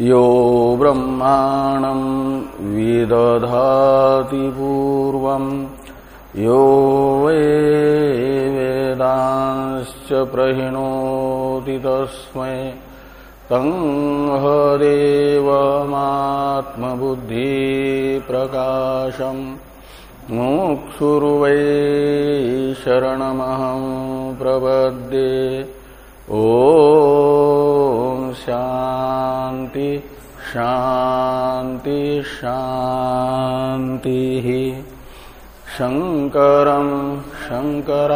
यो ब्रह्माणं विदधाति पूर्वम् यो वै वेदांश्च प्रहिणोति तस्मै। तङ्हदेवमात्मबुद्धिप्रकाशम् मुक्षुर्वै शरणमहं प्रपद्ये। ॐ शान्ति शान्ति शान्तिः शङ्करं शङ्कराचार्यं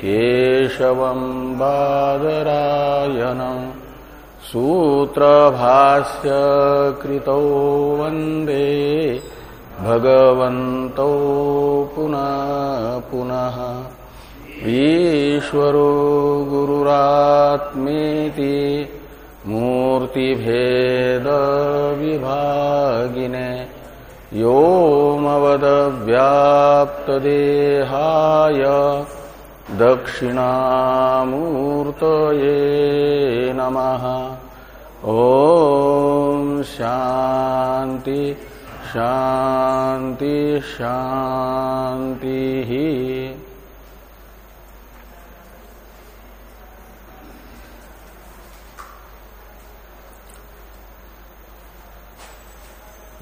केशवं बादरायणम् सूत्रभास्य कृतौ वंदे भगवन्तौ पुनः पुनः। ईश्वरो गुरुरात्मेति मूर्तिभेदविभागिने योमवदव्याप्तदेहाय दक्षिणामूर्तये नमः। ॐ शान्ति शान्ति शान्तिः।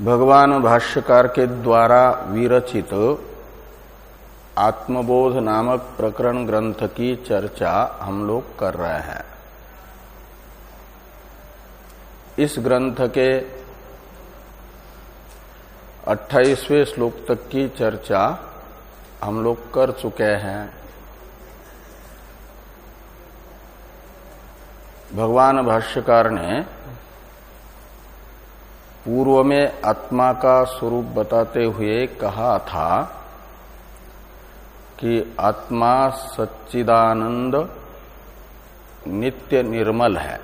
भगवान भाष्यकार के द्वारा विरचित आत्मबोध नामक प्रकरण ग्रंथ की चर्चा हम लोग कर रहे हैं। इस ग्रंथ के 28वें श्लोक तक की चर्चा हम लोग कर चुके हैं। भगवान भाष्यकार ने पूर्व में आत्मा का स्वरूप बताते हुए कहा था कि आत्मा सच्चिदानंद नित्य निर्मल है।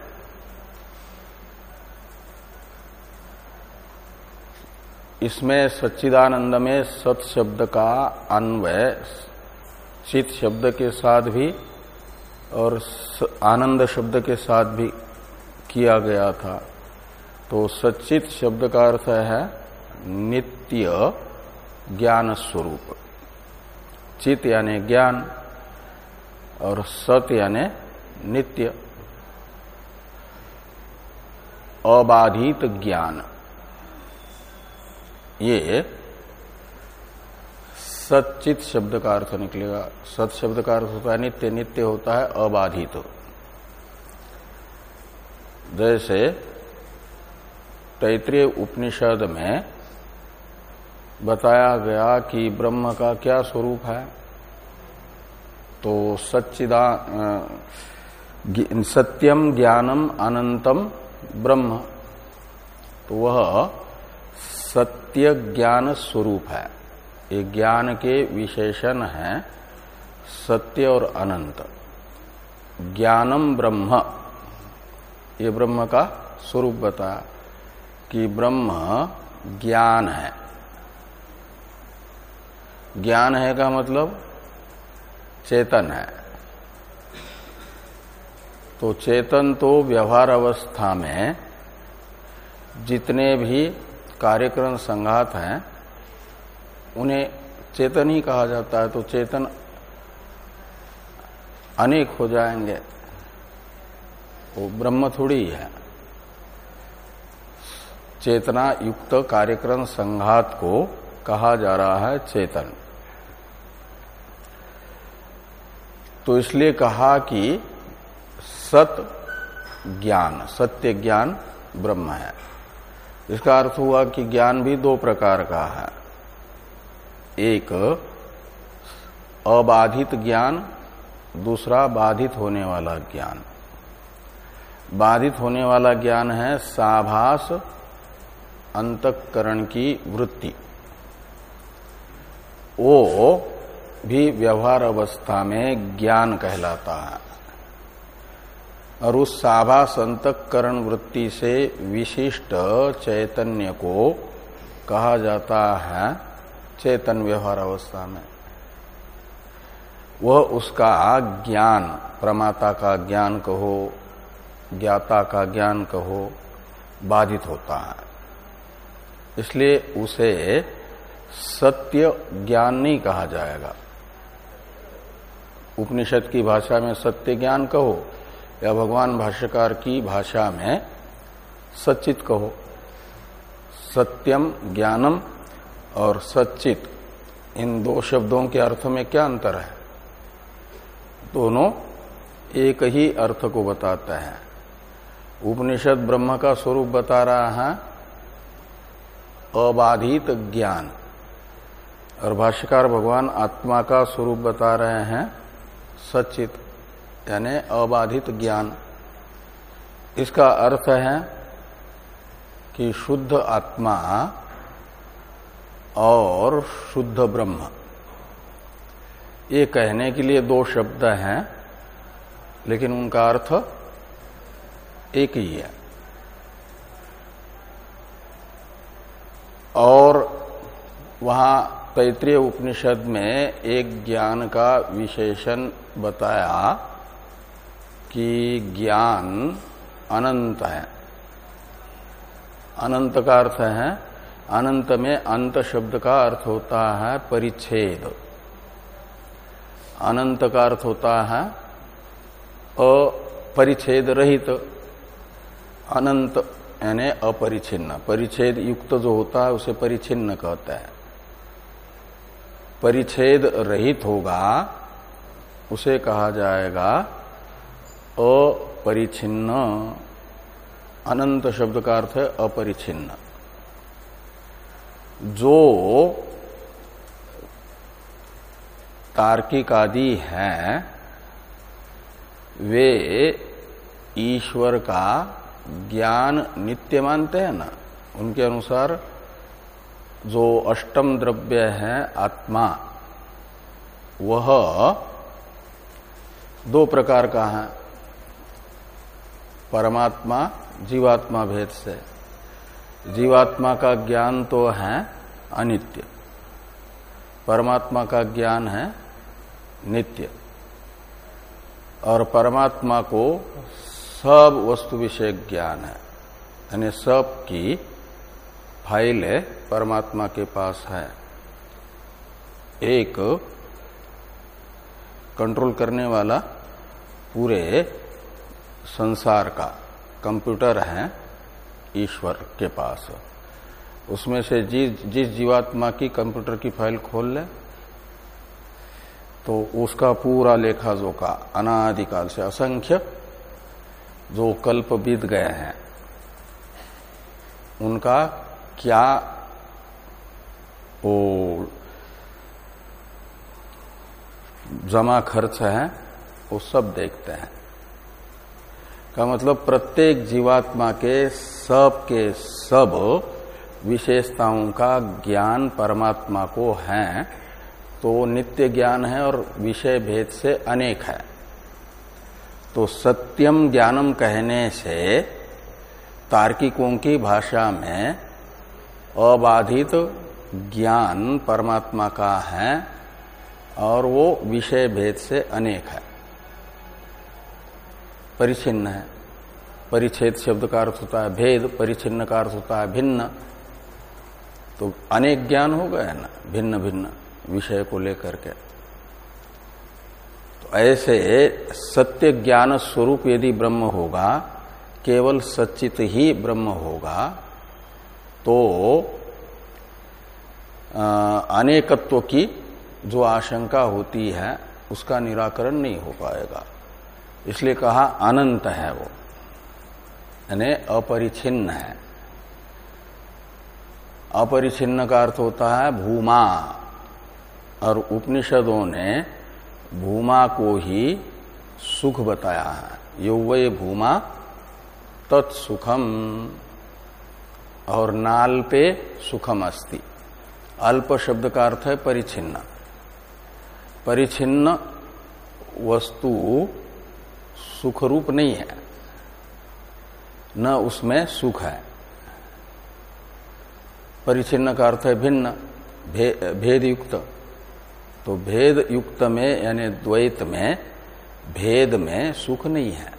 इसमें सच्चिदानंद में सत शब्द का अन्वय, चित शब्द के साथ भी और आनंद शब्द के साथ भी किया गया था। तो सचित शब्द का अर्थ है नित्य ज्ञान स्वरूप। चित यानी ज्ञान और सत यानी नित्य। अबाधित ज्ञान। ये सचित शब्द का अर्थ निकलेगा। सत शब्द का अर्थ होता है नित्य नित्य होता है अबाधित। जैसे तैतृय उपनिषद में बताया गया कि ब्रह्म का क्या स्वरूप है। तो सच्चिदा सत्यम ज्ञानम अनंतम ब्रह्म। तो वह सत्य ज्ञान स्वरूप है। ये ज्ञान के विशेषण है सत्य और अनंत। ज्ञानम ब्रह्म। ये ब्रह्म का स्वरूप बताया। कि ब्रह्म ज्ञान है। ज्ञान है का मतलब चेतन है। तो चेतन तो व्यवहार अवस्था में जितने भी कार्यक्रम संघात हैं, उन्हें चेतन ही कहा जाता है। तो चेतन अनेक हो जाएँगे। वो ब्रह्म थोड़ी है। चेतना युक्त कार्यक्रम संघात को कहा जा रहा है चेतन। तो इसलिए कहा कि सत ज्ञान, सत्य ज्ञान ब्रह्म है। इसका अर्थ हुआ कि ज्ञान भी दो प्रकार का है। एक, अबाधित ज्ञान, दूसरा बाधित होने वाला ज्ञान। बाधित होने वाला ज्ञान है साभास अंतकरण की वृत्ति। वो भी व्यवहार अवस्था में ज्ञान कहलाता है। और उस साभास अंतकरण वृत्ति से विशिष्ट चैतन्य को कहा जाता है चेतन व्यवहार अवस्था में। वह उसका ज्ञान, प्रमाता का ज्ञान कहो, ज्ञाता का ज्ञान कहो, बाधित होता है। इसलिए उसे सत्य ज्ञान नहीं कहा जाएगा। उपनिषद की भाषा में सत्य ज्ञान कहो या भगवान भाष्यकार की भाषा में सचित कहो। सत्यम ज्ञानम और सचित इन दो शब्दों के अर्थ में क्या अंतर है? दोनों एक ही अर्थ को बताते हैं। उपनिषद ब्रह्म का स्वरूप बता रहा है अबाधित ज्ञान। और भाष्यकार भगवान आत्मा का स्वरूप बता रहे हैं, सचित, यानी अबाधित ज्ञान। इसका अर्थ है कि शुद्ध आत्मा और शुद्ध ब्रह्म। ये कहने के लिए दो शब्द हैं, लेकिन उनका अर्थ एक ही है। और वहाँ तैतृय उपनिषद में एक ज्ञान का विशेषण बताया कि ज्ञान अनंत है। अनंत का अर्थ है, अनंत में अंत शब्द का अर्थ होता है परिच्छेद। अनंत का अर्थ होता है अपरिच्छेद रहित। अनंत यानी अपरिचिन्न परिच्छेद युक्त जो होता है, उसे परिचिन्न कहता है। परिच्छेद रहित होगा, उसे कहा जाएगा अपरिचिन्न अनंत शब्द का अर्थ है अपरिचिन्न जो तार्किक आदि हैं, वे ईश्वर का ज्ञान नित्य मानते हैं ना, उनके अनुसार जो अष्टम द्रव्य है आत्मा, वह दो प्रकार का है। परमात्मा, जीवात्मा भेद से। जीवात्मा का ज्ञान तो है अनित्य। परमात्मा का ज्ञान है नित्य। और परमात्मा को सब वस्तु विषय ज्ञान है। यानी सब की फ़ाइल परमात्मा के पास है। एक कंट्रोल करने वाला पूरे संसार का कंप्यूटर है ईश्वर के पास। उसमें से जिस जिस जीवात्मा की कंप्यूटर की फ़ाइल खोल ले तो उसका पूरा लेखा जोखा अनादिकाल से असंख्य जो कल्प बीत गए हैं, उनका क्या वो जमा खर्च है, वो सब देखते हैं। का मतलब प्रत्येक जीवात्मा के सब के सब विशेषताओं का ज्ञान परमात्मा को है तो नित्य ज्ञान है और विषय भेद से अनेक है। तो सत्यम ज्ञानम कहने से तार्किकों की भाषा में अबाधित ज्ञान परमात्मा का है और वो विषय भेद से अनेक है। परिचिन्न है। परिच्छेद शब्द का अर्थ होता है भेद परिचिन्न का अर्थ होता है भिन्न। तो अनेक ज्ञान हो गए ना भिन्न भिन्न विषय को लेकर के। ऐसे सत्य ज्ञान स्वरूप यदि ब्रह्म होगा, केवल सच्चित ही ब्रह्म होगा तो अनेकत्व की जो आशंका होती है, उसका निराकरण नहीं हो पाएगा। इसलिए कहा अनंत है वो, यानी अपरिछिन्न है। अपरिछिन्न का अर्थ होता है भूमा, और उपनिषदों ने भूमा को ही सुख बताया है। यौवय भूमा तत्सुखम और नाल पे सुखम अस्ति। अल्प शब्द का अर्थ है परिचिन्न परिचिन्न वस्तु सुख रूप नहीं है। न उसमें सुख है। परिचिन्न का अर्थ है भिन्न भे, भेद युक्त तो भेद युक्त में यानी द्वैत में भेद में सुख नहीं है।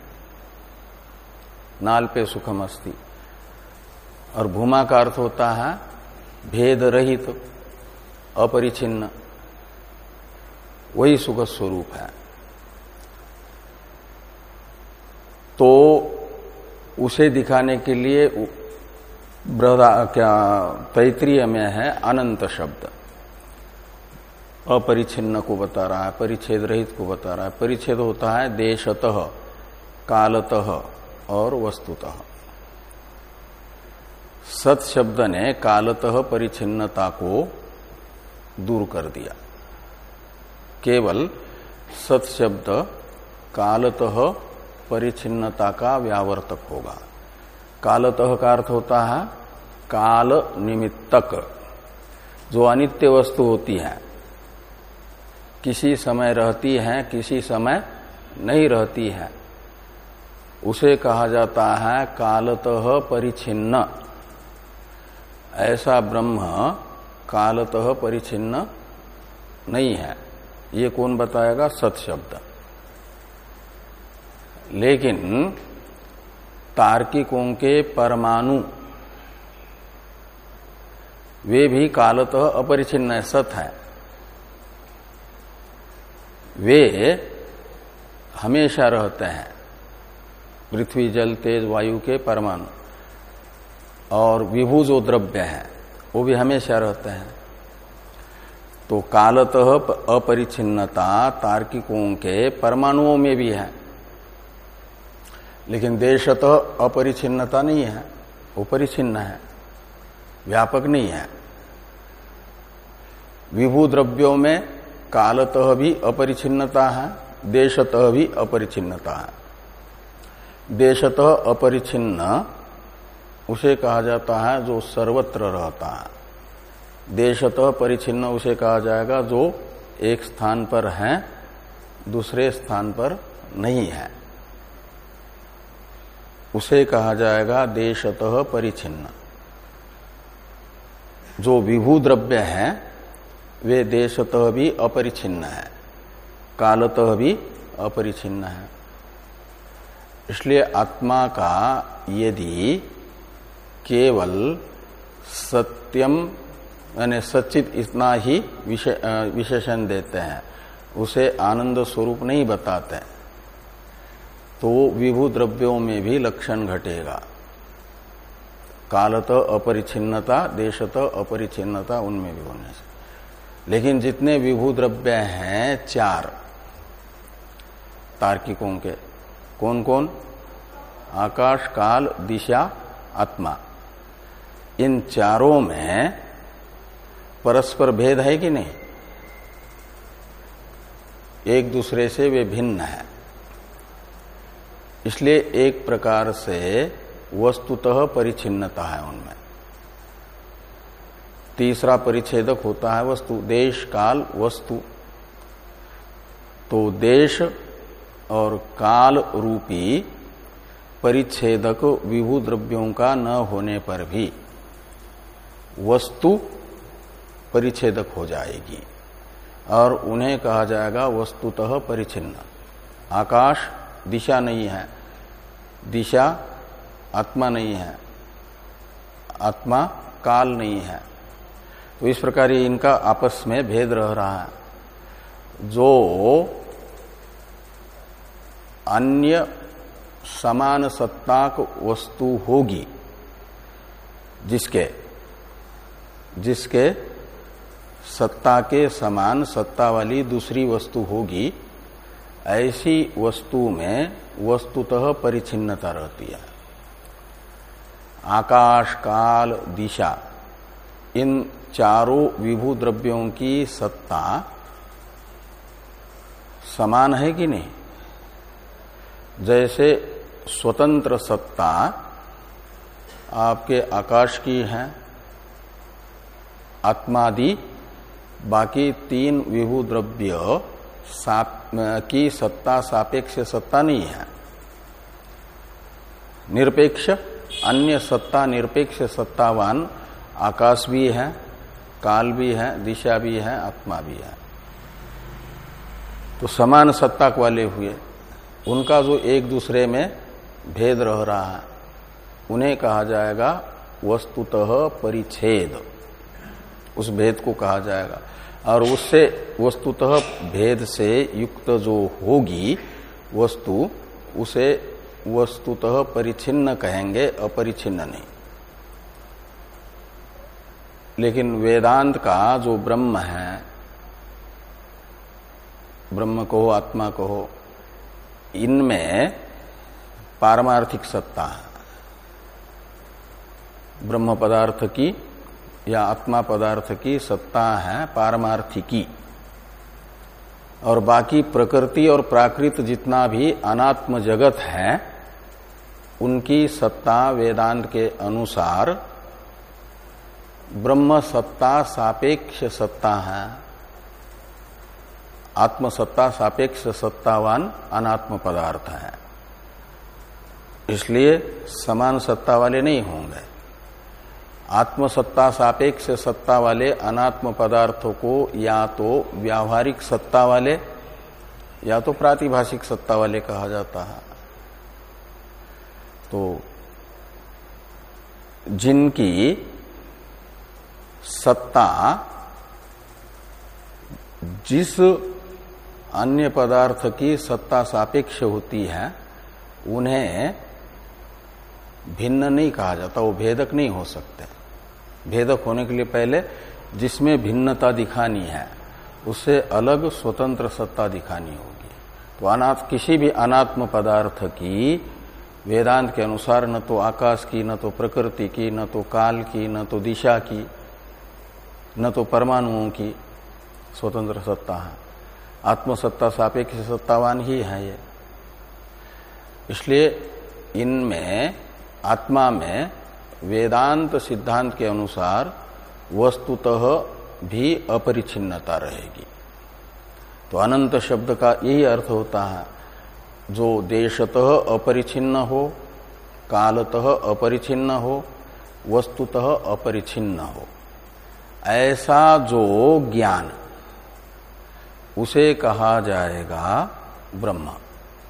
नाल पे सुखम अस्थि और भूमा का अर्थ होता है भेद रहित तो, अपरिचिन्न। वही सुख स्वरूप है। तो उसे दिखाने के लिए क्या तैतरीय में है अनंत शब्द। अपरिचिन्न को बता रहा है, परिच्छेद रहित को बता रहा है। परिच्छेद होता है देशतः, कालतः और वस्तुतः। सत शब्द ने कालतः परिचिन्नता को दूर कर दिया। केवल सत शब्द कालतः परिच्छिन्नता का व्यावर्तक होगा। कालतः का अर्थ होता है काल निमित्तक, जो अनित्य वस्तु होती है। किसी समय रहती है, किसी समय नहीं रहती है। उसे कहा जाता है कालतः परिचिन्न ऐसा ब्रह्म कालतः परिचिन्न नहीं है। ये कौन बताएगा? सत शब्द। लेकिन तार्किकों के परमाणु, वे भी कालतः अपरिचिन्न सत है। वे हमेशा रहते हैं। पृथ्वी, जल, तेज, वायु के परमाणु। और विभू जो द्रव्य है, वो भी हमेशा रहते हैं। तो कालतः अपरिचिन्नता तार्किकों के परमाणुओं में भी है। लेकिन देशतः अपरिचिन्नता नहीं है। वो परिचिन्न है। व्यापक नहीं है। विभू द्रव्यों में कालतः भी अपरिचिन्नता है, देशतः भी अपरिचिन्नता है। देशतः अपरिचिन्न उसे कहा जाता है जो सर्वत्र रहता है। देशतः परिचिन्न उसे कहा जाएगा जो एक स्थान पर है, दूसरे स्थान पर नहीं है। उसे कहा जाएगा देशतः परिचिन्न जो विभू द्रव्य है वे देशतः भी अपरिचिन्न है। कालतः भी अपरिचिन्न है। इसलिए आत्मा का यदि केवल सत्यम, यानी सचित इतना ही विशेषण देते हैं, उसे आनंद स्वरूप नहीं बताते तो विभू द्रव्यों में भी लक्षण घटेगा। कालत अपरिछिन्नता देशत अपरिछिन्नता उनमें भी होने से। लेकिन जितने विभू द्रव्य हैं, चार। तार्किकों के। कौन कौन आकाश, काल, दिशा, आत्मा। इन चारों में परस्पर भेद है कि नहीं? एक दूसरे से वे भिन्न है। इसलिए एक प्रकार से वस्तुतः परिचिन्नता है उनमें। तीसरा परिच्छेदक होता है वस्तु, देश, काल, वस्तु। तो देश और काल रूपी परिच्छेदक विभू द्रव्यों का न होने पर भी वस्तु परिच्छेदक हो जाएगी और उन्हें कहा जाएगा वस्तुतः परिचिन्न आकाश दिशा नहीं है, दिशा आत्मा नहीं है, आत्मा काल नहीं है। तो इस प्रकार इनका आपस में भेद रह रहा है। जो अन्य समान सत्ताक वस्तु होगी, जिसके जिसके सत्ता के समान सत्ता वाली दूसरी वस्तु होगी, ऐसी वस्तु में वस्तुतः परिचिन्नता रहती है। आकाश, काल, दिशा, इन चारों विभू द्रव्यों की सत्ता समान है कि नहीं? जैसे स्वतंत्र सत्ता आपके आकाश की है, आत्मादि, बाकी तीन विभू द्रव्य की सत्ता सापेक्ष सत्ता नहीं है। निरपेक्ष, अन्य सत्ता निरपेक्ष सत्तावान आकाश भी है काल भी है, दिशा भी है, आत्मा भी है। तो समान सत्ता वाले हुए, उनका जो एक दूसरे में भेद रह रहा है, उन्हें कहा जाएगा वस्तुतः परिच्छेद। उस भेद को कहा जाएगा। और उससे वस्तुतः भेद से युक्त जो होगी वस्तु, उसे वस्तुतः परिचिन्न कहेंगे अपरिचिन्न नहीं। लेकिन वेदांत का जो ब्रह्म है, ब्रह्म कहो आत्मा कहो इनमें पारमार्थिक सत्ता है। ब्रह्म पदार्थ की या आत्मा पदार्थ की सत्ता है पारमार्थिकी। और बाकी प्रकृति और प्राकृत जितना भी अनात्म जगत है, उनकी सत्ता वेदांत के अनुसार ब्रह्म सत्ता सापेक्ष सत्ता है। आत्मसत्ता सापेक्ष सत्तावान अनात्म पदार्थ है। इसलिए समान सत्ता वाले नहीं होंगे। आत्मसत्ता सापेक्ष सत्ता वाले अनात्म पदार्थों को या तो व्यावहारिक सत्ता वाले या तो प्रातिभाषिक सत्ता वाले कहा जाता है। तो जिनकी सत्ता जिस अन्य पदार्थ की सत्ता सापेक्ष होती है, उन्हें भिन्न नहीं कहा जाता, वो भेदक नहीं हो सकते। भेदक होने के लिए पहले जिसमें भिन्नता दिखानी है उससे अलग स्वतंत्र सत्ता दिखानी होगी। तो अनाथ, किसी भी अनात्म पदार्थ की, वेदांत के अनुसार न तो आकाश की, न तो प्रकृति की, न तो काल की, न तो दिशा की न तो परमाणुओं की स्वतंत्र सत्ता है। आत्मसत्ता सापेक्ष सत्तावान ही है ये। इसलिए इनमें, आत्मा में वेदांत सिद्धांत के अनुसार वस्तुतः भी अपरिछिन्नता रहेगी। तो अनंत शब्द का यही अर्थ होता है, जो देशतः अपरिछिन्न हो, कालतः अपरिछिन्न हो, वस्तुतः अपरिछिन्न हो। ऐसा जो ज्ञान, उसे कहा जाएगा ब्रह्म।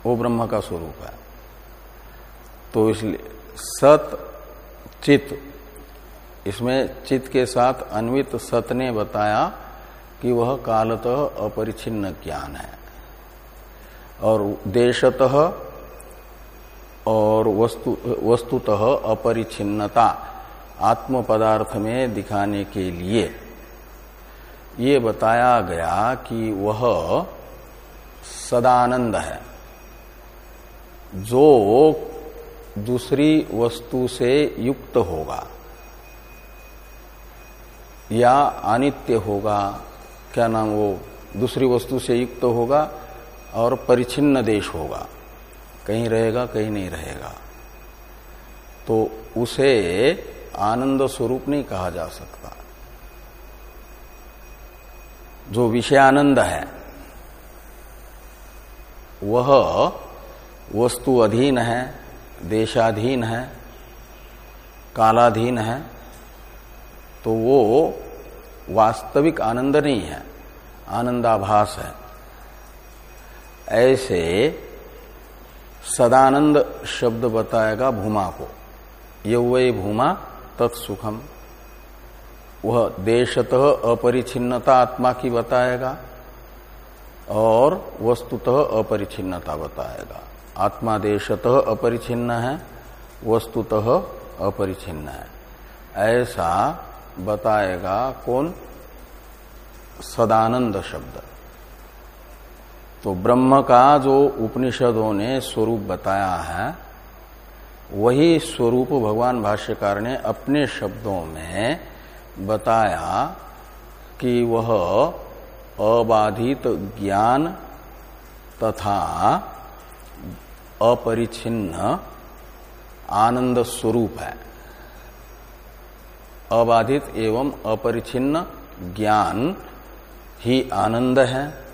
वो ब्रह्म का स्वरूप है। तो इसलिए सत, चित, इसमें चित के साथ अन्वित सत ने बताया कि वह कालतः अपरिछिन्न ज्ञान है। और देशतः और वस्तु, वस्तुतः अपरिछिन्नता आत्म पदार्थ में दिखाने के लिए ये बताया गया कि वह सदानंद है। जो दूसरी वस्तु से युक्त होगा या अनित्य होगा, क्या नाम वो दूसरी वस्तु से युक्त होगा और परिचिन्न देश होगा, कहीं रहेगा, कहीं नहीं रहेगा तो उसे आनंद स्वरूप नहीं कहा जा सकता। जो विषयानंद है, वह वस्तु अधीन है, देशाधीन है, कालाधीन है तो वो वास्तविक आनंद नहीं है, आनंदाभास है। ऐसे सदानंद शब्द बताएगा भूमा को। यह वही भूमा तत्सुखम। वह देशतः अपरिछिन्नता आत्मा की बताएगा और वस्तुतः अपरिछिन्नता बताएगा। आत्मा देशतः अपरिछिन्न है, वस्तुतः अपरिछिन्न है। ऐसा बताएगा कौन? सदानंद शब्द। तो ब्रह्म का जो उपनिषदों ने स्वरूप बताया है वही स्वरूप भगवान भाष्यकार ने अपने शब्दों में बताया कि वह अबाधित ज्ञान तथा अपरिचिन्न आनंद स्वरूप है। अबाधित एवं अपरिचिन्न ज्ञान ही आनंद है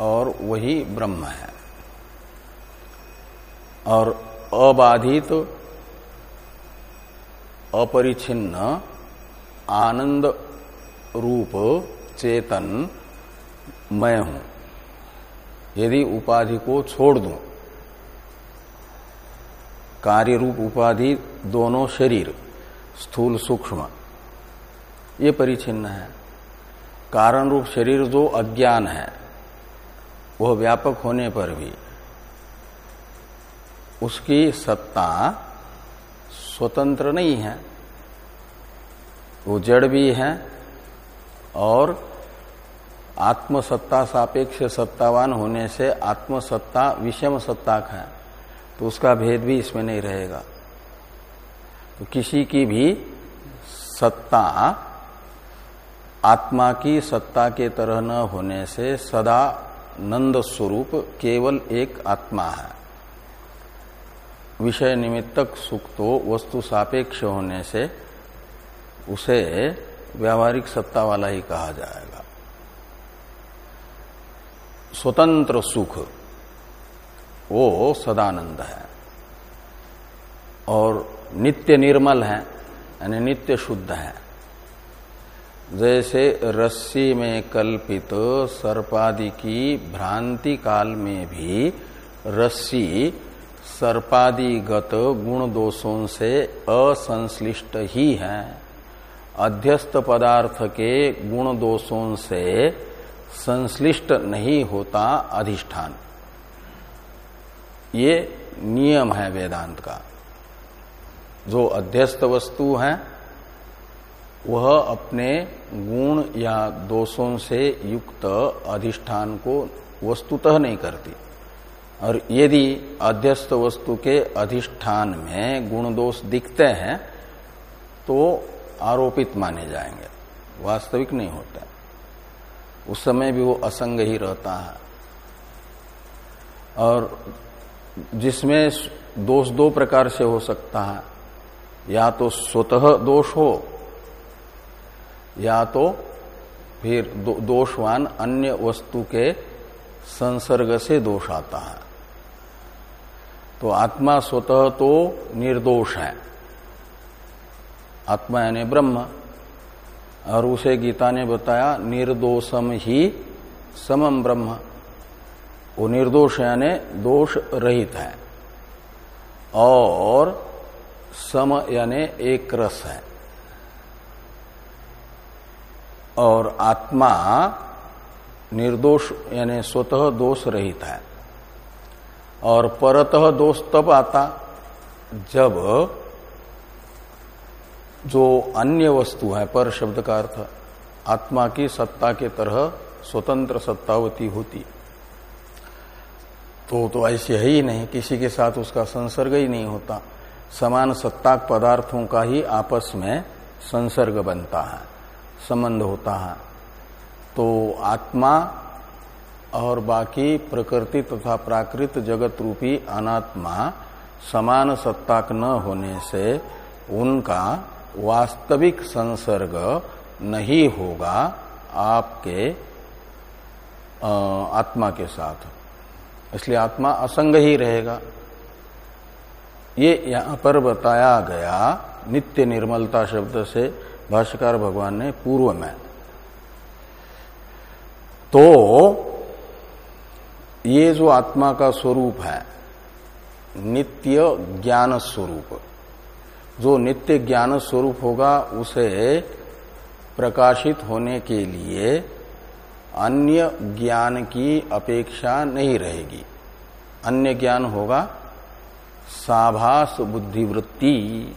और वही ब्रह्म है। और अबाधित अपरिछिन्न आनंद रूप, चेतन, मैं हूँ। यदि उपाधि को छोड़ दूँ कार्य रूप उपाधि दोनों शरीर, स्थूल सूक्ष्म, ये परिचिन्न है। कारण रूप शरीर जो अज्ञान है, वह व्यापक होने पर भी उसकी सत्ता स्वतंत्र नहीं है। वो जड़ भी है और आत्मसत्ता सापेक्ष सत्तावान होने से आत्मसत्ता विषम सत्ताक है तो उसका भेद भी इसमें नहीं रहेगा। तो किसी की भी सत्ता आत्मा की सत्ता के तरह न होने से सदा नंद स्वरूप केवल एक आत्मा है। विषय निमित्तक सुख तो वस्तु सापेक्ष होने से उसे व्यावहारिक सत्ता वाला ही कहा जाएगा। स्वतंत्र सुख, वो सदानंद है। और नित्य निर्मल है, यानी नित्य शुद्ध है। जैसे रस्सी में कल्पित सर्पादि की भ्रांति काल में भी रस्सी सर्पादिगत गुण दोषों से असंश्लिष्ट ही है। अध्यस्त पदार्थ के गुण दोषों से संश्लिष्ट नहीं होता अधिष्ठान। ये नियम है वेदांत का। जो अध्यस्त वस्तु है, वह अपने गुण या दोषों से युक्त अधिष्ठान को वस्तुतः नहीं करती। और यदि अध्यस्त वस्तु के अधिष्ठान में गुण दोष दिखते हैं तो आरोपित माने जाएँगे। वास्तविक नहीं होते। उस समय भी वो असंग ही रहता है। और जिसमें दोष दो प्रकार से हो सकता है या तो स्वतः दोष हो या तो फिर दो, दोषवान अन्य वस्तु के संसर्ग से दोष आता है। तो आत्मा स्वतः तो निर्दोष है। आत्मा यानी ब्रह्म। और उसे गीता ने बताया, निर्दोषम ही समम ब्रह्म। वो निर्दोष यानी दोष रहित है। और सम यानी एक रस है। और आत्मा निर्दोष यानी स्वतः दोष रहित है। और परतः दोष तब आता जब जो अन्य वस्तु है, पर शब्द का अर्थ, आत्मा की सत्ता के तरह स्वतंत्र सत्तावती होती। तो तो ऐसे है ही नहीं, किसी के साथ उसका संसर्ग ही नहीं होता। समान सत्ताक पदार्थों का ही आपस में संसर्ग बनता है, संबंध होता है। तो आत्मा और बाकी प्रकृति तथा प्राकृत जगत रूपी अनात्मा समान सत्ताक न होने से उनका वास्तविक संसर्ग नहीं होगा आपके आत्मा के साथ। इसलिए आत्मा असंग ही रहेगा। ये यहाँ पर बताया गया नित्य निर्मलता शब्द से भाष्यकार भगवान ने पूर्व में। तो ये जो आत्मा का स्वरूप है, नित्य ज्ञान स्वरूप, जो नित्य ज्ञान स्वरूप होगा, उसे प्रकाशित होने के लिए अन्य ज्ञान की अपेक्षा नहीं रहेगी। अन्य ज्ञान होगा साभास बुद्धिवृत्ति,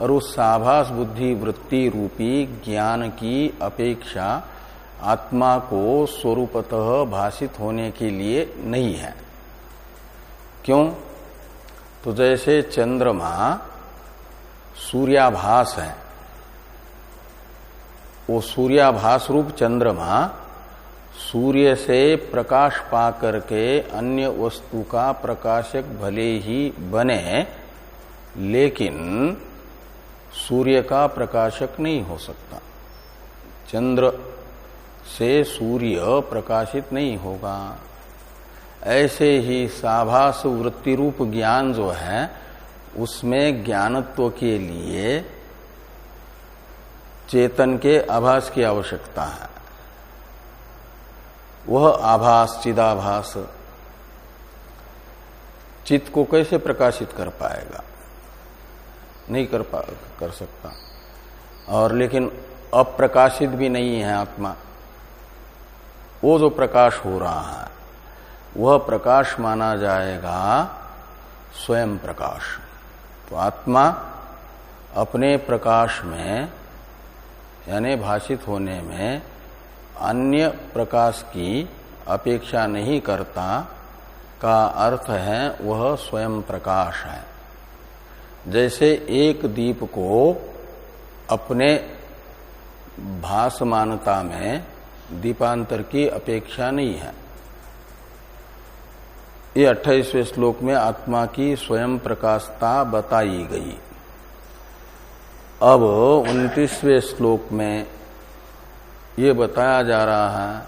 और उस साभास बुद्धि वृत्ति रूपी ज्ञान की अपेक्षा आत्मा को स्वरूपतः भाषित होने के लिए नहीं है। क्यों? तो जैसे चंद्रमा सूर्याभास है, वो सूर्याभास रूप चंद्रमा सूर्य से प्रकाश पा करके अन्य वस्तु का प्रकाशक भले ही बने, लेकिन सूर्य का प्रकाशक नहीं हो सकता। चंद्र से सूर्य प्रकाशित नहीं होगा। ऐसे ही साभास वृत्ति रूप ज्ञान जो है, उसमें ज्ञानत्व के लिए चेतन के आभास की आवश्यकता है। वह आभास, चिदाभास, चित्त को कैसे प्रकाशित कर पाएगा? नहीं कर पा, कर सकता। और लेकिन अप्रकाशित भी नहीं है आत्मा। वो जो प्रकाश हो रहा है, वह प्रकाश माना जाएगा स्वयं प्रकाश। तो आत्मा अपने प्रकाश में, यानी भाषित होने में अन्य प्रकाश की अपेक्षा नहीं करता, का अर्थ है वह स्वयं प्रकाश है। जैसे एक दीप को अपने भासमानता में दीपांतर की अपेक्षा नहीं है। ये अट्ठाईसवें श्लोक में आत्मा की स्वयं प्रकाशता बताई गई। अब उन्तीसवें श्लोक में ये बताया जा रहा है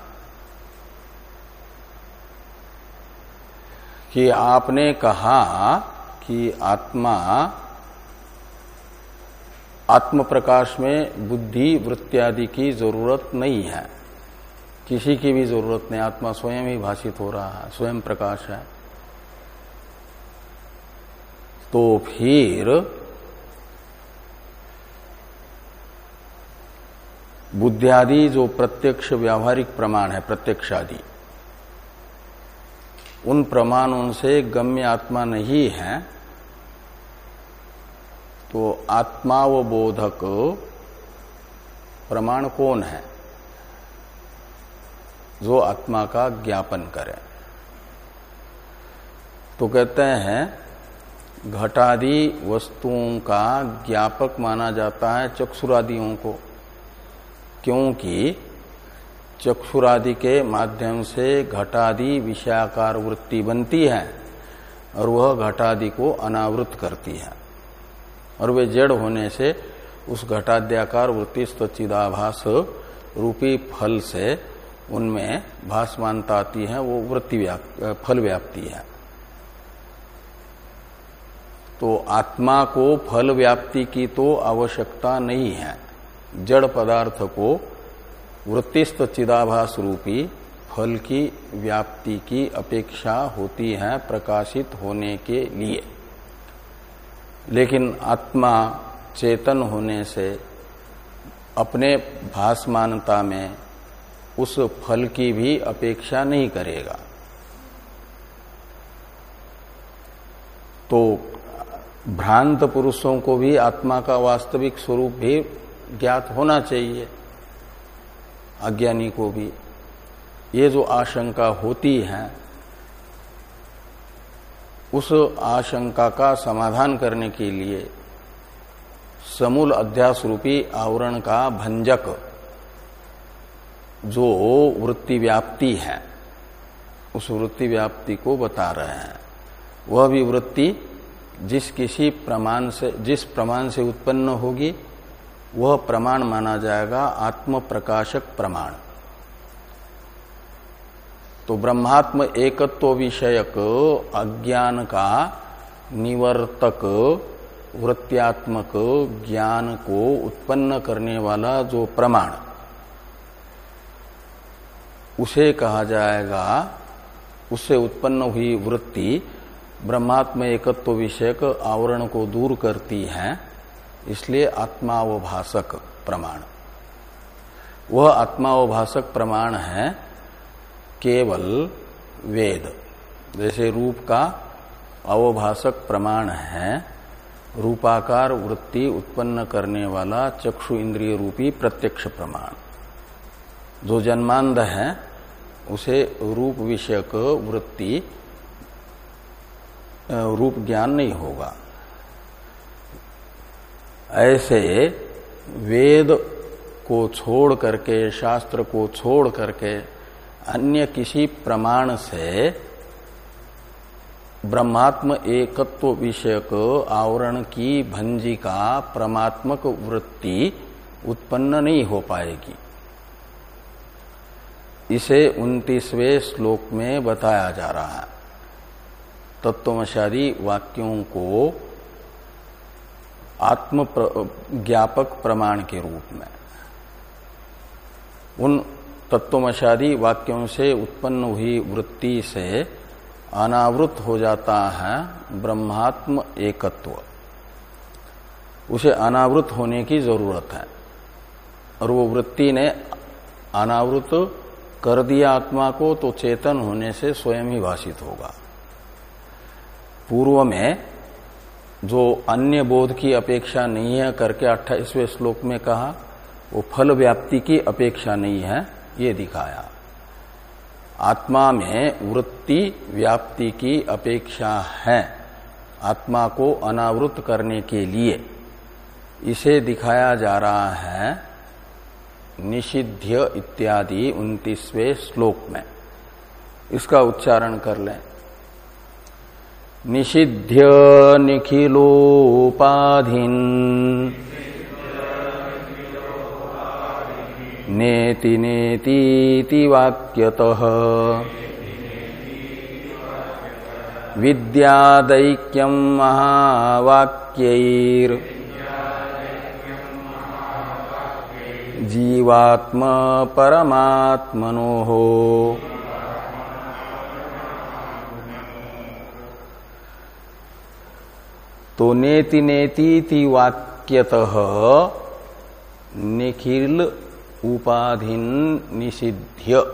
कि आपने कहा कि आत्मा आत्म प्रकाश में बुद्धि, वृत्ति आदि की ज़रूरत नहीं है। किसी की भी ज़रूरत नहीं, आत्मा स्वयं ही भाषित हो रहा है, स्वयं प्रकाश है। तो फिर बुद्धियादि जो प्रत्यक्ष व्यावहारिक प्रमाण है, प्रत्यक्षादि, उन प्रमाणों से गम्य आत्मा नहीं है तो आत्मावबोधक प्रमाण कौन है? जो आत्मा का ज्ञापन करे। तो कहते हैं, घटादि वस्तुओं का ज्ञापक माना जाता है चक्षुरादियों को, क्योंकि चक्षुरादि के माध्यम से घटादि विषयाकार वृत्ति बनती है और वह घटादि को अनावृत करती है। और वे जड़ होने से उस घटाद्याकार वृत्ति स्वचिदाभास रूपी फल से उनमें भाषमानता आती है, वो वृत्ति फल व्याप्ति है। तो आत्मा को फल व्याप्ति की तो आवश्यकता नहीं है। जड़ पदार्थ को वृत्तिस्त चिदाभास रूपी फल की व्याप्ति की अपेक्षा होती है प्रकाशित होने के लिए। लेकिन आत्मा चेतन होने से अपने भासमानता में उस फल की भी अपेक्षा नहीं करेगा। तो भ्रांत पुरुषों को भी आत्मा का वास्तविक स्वरूप भी ज्ञात होना चाहिए, अज्ञानी को भी। ये जो आशंका होती है, उस आशंका का समाधान करने के लिए समूल अध्यास रूपी आवरण का भंजक जो वृत्ति व्याप्ति है, उस वृत्ति व्याप्ति को बता रहे हैं। वह भी वृत्ति जिस किसी प्रमाण से, जिस प्रमाण से उत्पन्न होगी, वह प्रमाण माना जाएगा आत्म प्रकाशक प्रमाण। तो ब्रह्मात्म एकत्व विषयक अज्ञान का निवर्तक वृत्त्यात्मक ज्ञान को उत्पन्न करने वाला जो प्रमाण उसे कहा जाएगा, उससे उत्पन्न हुई वृत्ति ब्रह्मात्म एकत्व विषयक आवरण को दूर करती है, इसलिए आत्मावभाषक प्रमाण। वह आत्मावभाषक प्रमाण है केवल वेद। जैसे रूप का अवभाषक प्रमाण है, रूपाकार वृत्ति उत्पन्न करने वाला चक्षु इंद्रिय रूपी प्रत्यक्ष प्रमाण। जो जन्मांध है, उसे रूप विषयक वृत्ति रूप ज्ञान नहीं होगा। ऐसे वेद को छोड़ करके, शास्त्र को छोड़ करके, अन्य किसी प्रमाण से ब्रह्मात्म एकत्व विषयक आवरण की भंजिका परमात्मक वृत्ति उत्पन्न नहीं हो पाएगी। इसे उन्तीसवें श्लोक में बताया जा रहा है। तत्वशादी वाक्यों को आत्म ज्ञापक प्रमाण के रूप में। उन तत्वमशादी वाक्यों से उत्पन्न हुई वृत्ति से अनावृत हो जाता है ब्रह्मात्म एकत्व। उसे अनावृत होने की ज़रूरत है। और वो वृत्ति ने अनावृत कर दिया आत्मा को तो चेतन होने से स्वयं ही भाषित होगा। पूर्व में जो अन्य बोध की अपेक्षा नहीं है करके अट्ठाईसवें श्लोक में कहा, वो फल व्याप्ति की अपेक्षा नहीं है, ये दिखाया। आत्मा में वृत्ति व्याप्ति की अपेक्षा है, आत्मा को अनावृत करने के लिए। इसे दिखाया जा रहा है निषिध्य इत्यादि उन्तीसवें श्लोक में। इसका उच्चारण कर लें। निषिध्य निखिलोपाधि नेति नेति वाक्यतः। विद्यादैक्यम महावाक्यैर। जीवात्म परमात्मनो। हो तो नेति नेति वाक्यत निखिल उपाधीन निषिध्य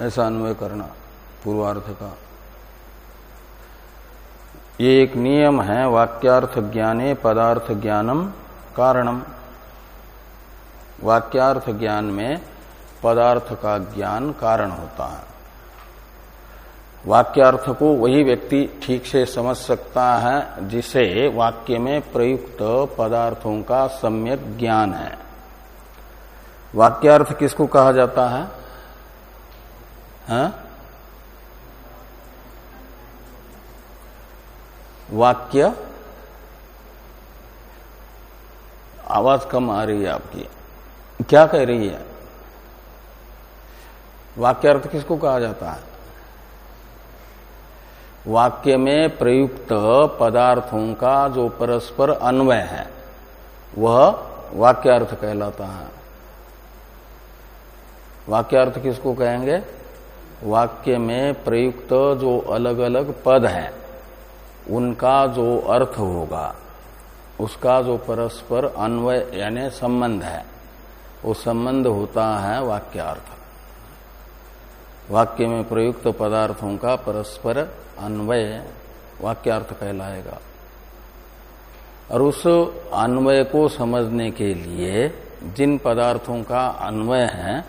ऐसा अन्वय करना पूर्वार्थ का। एक नियम है वाक्यार्थ ज्ञाने पदार्थ ज्ञानम कारणम। वाक्यार्थ ज्ञान में पदार्थ का ज्ञान कारण होता है। वाक्यार्थ को वही व्यक्ति ठीक से समझ सकता है जिसे वाक्य में प्रयुक्त पदार्थों का सम्यक ज्ञान है। वाक्यार्थ किसको कहा जाता है? हा? वाक्य? आवाज़ कम आ रही है आपकी। क्या कह रही है? वाक्यार्थ किसको कहा जाता है? वाक्य में प्रयुक्त पदार्थों का जो परस्पर अन्वय है, वह वाक्यार्थ कहलाता है। वाक्यार्थ किसको कहेंगे? वाक्य में प्रयुक्त जो अलग अलग पद हैं, उनका जो अर्थ होगा, उसका जो परस्पर अन्वय यानी संबंध है। वो संबंध होता है वाक्यार्थ। वाक्य में प्रयुक्त पदार्थों का परस्पर अन्वय वाक्यार्थ कहलाएगा। और उस अन्वय को समझने के लिए जिन पदार्थों का अन्वय है,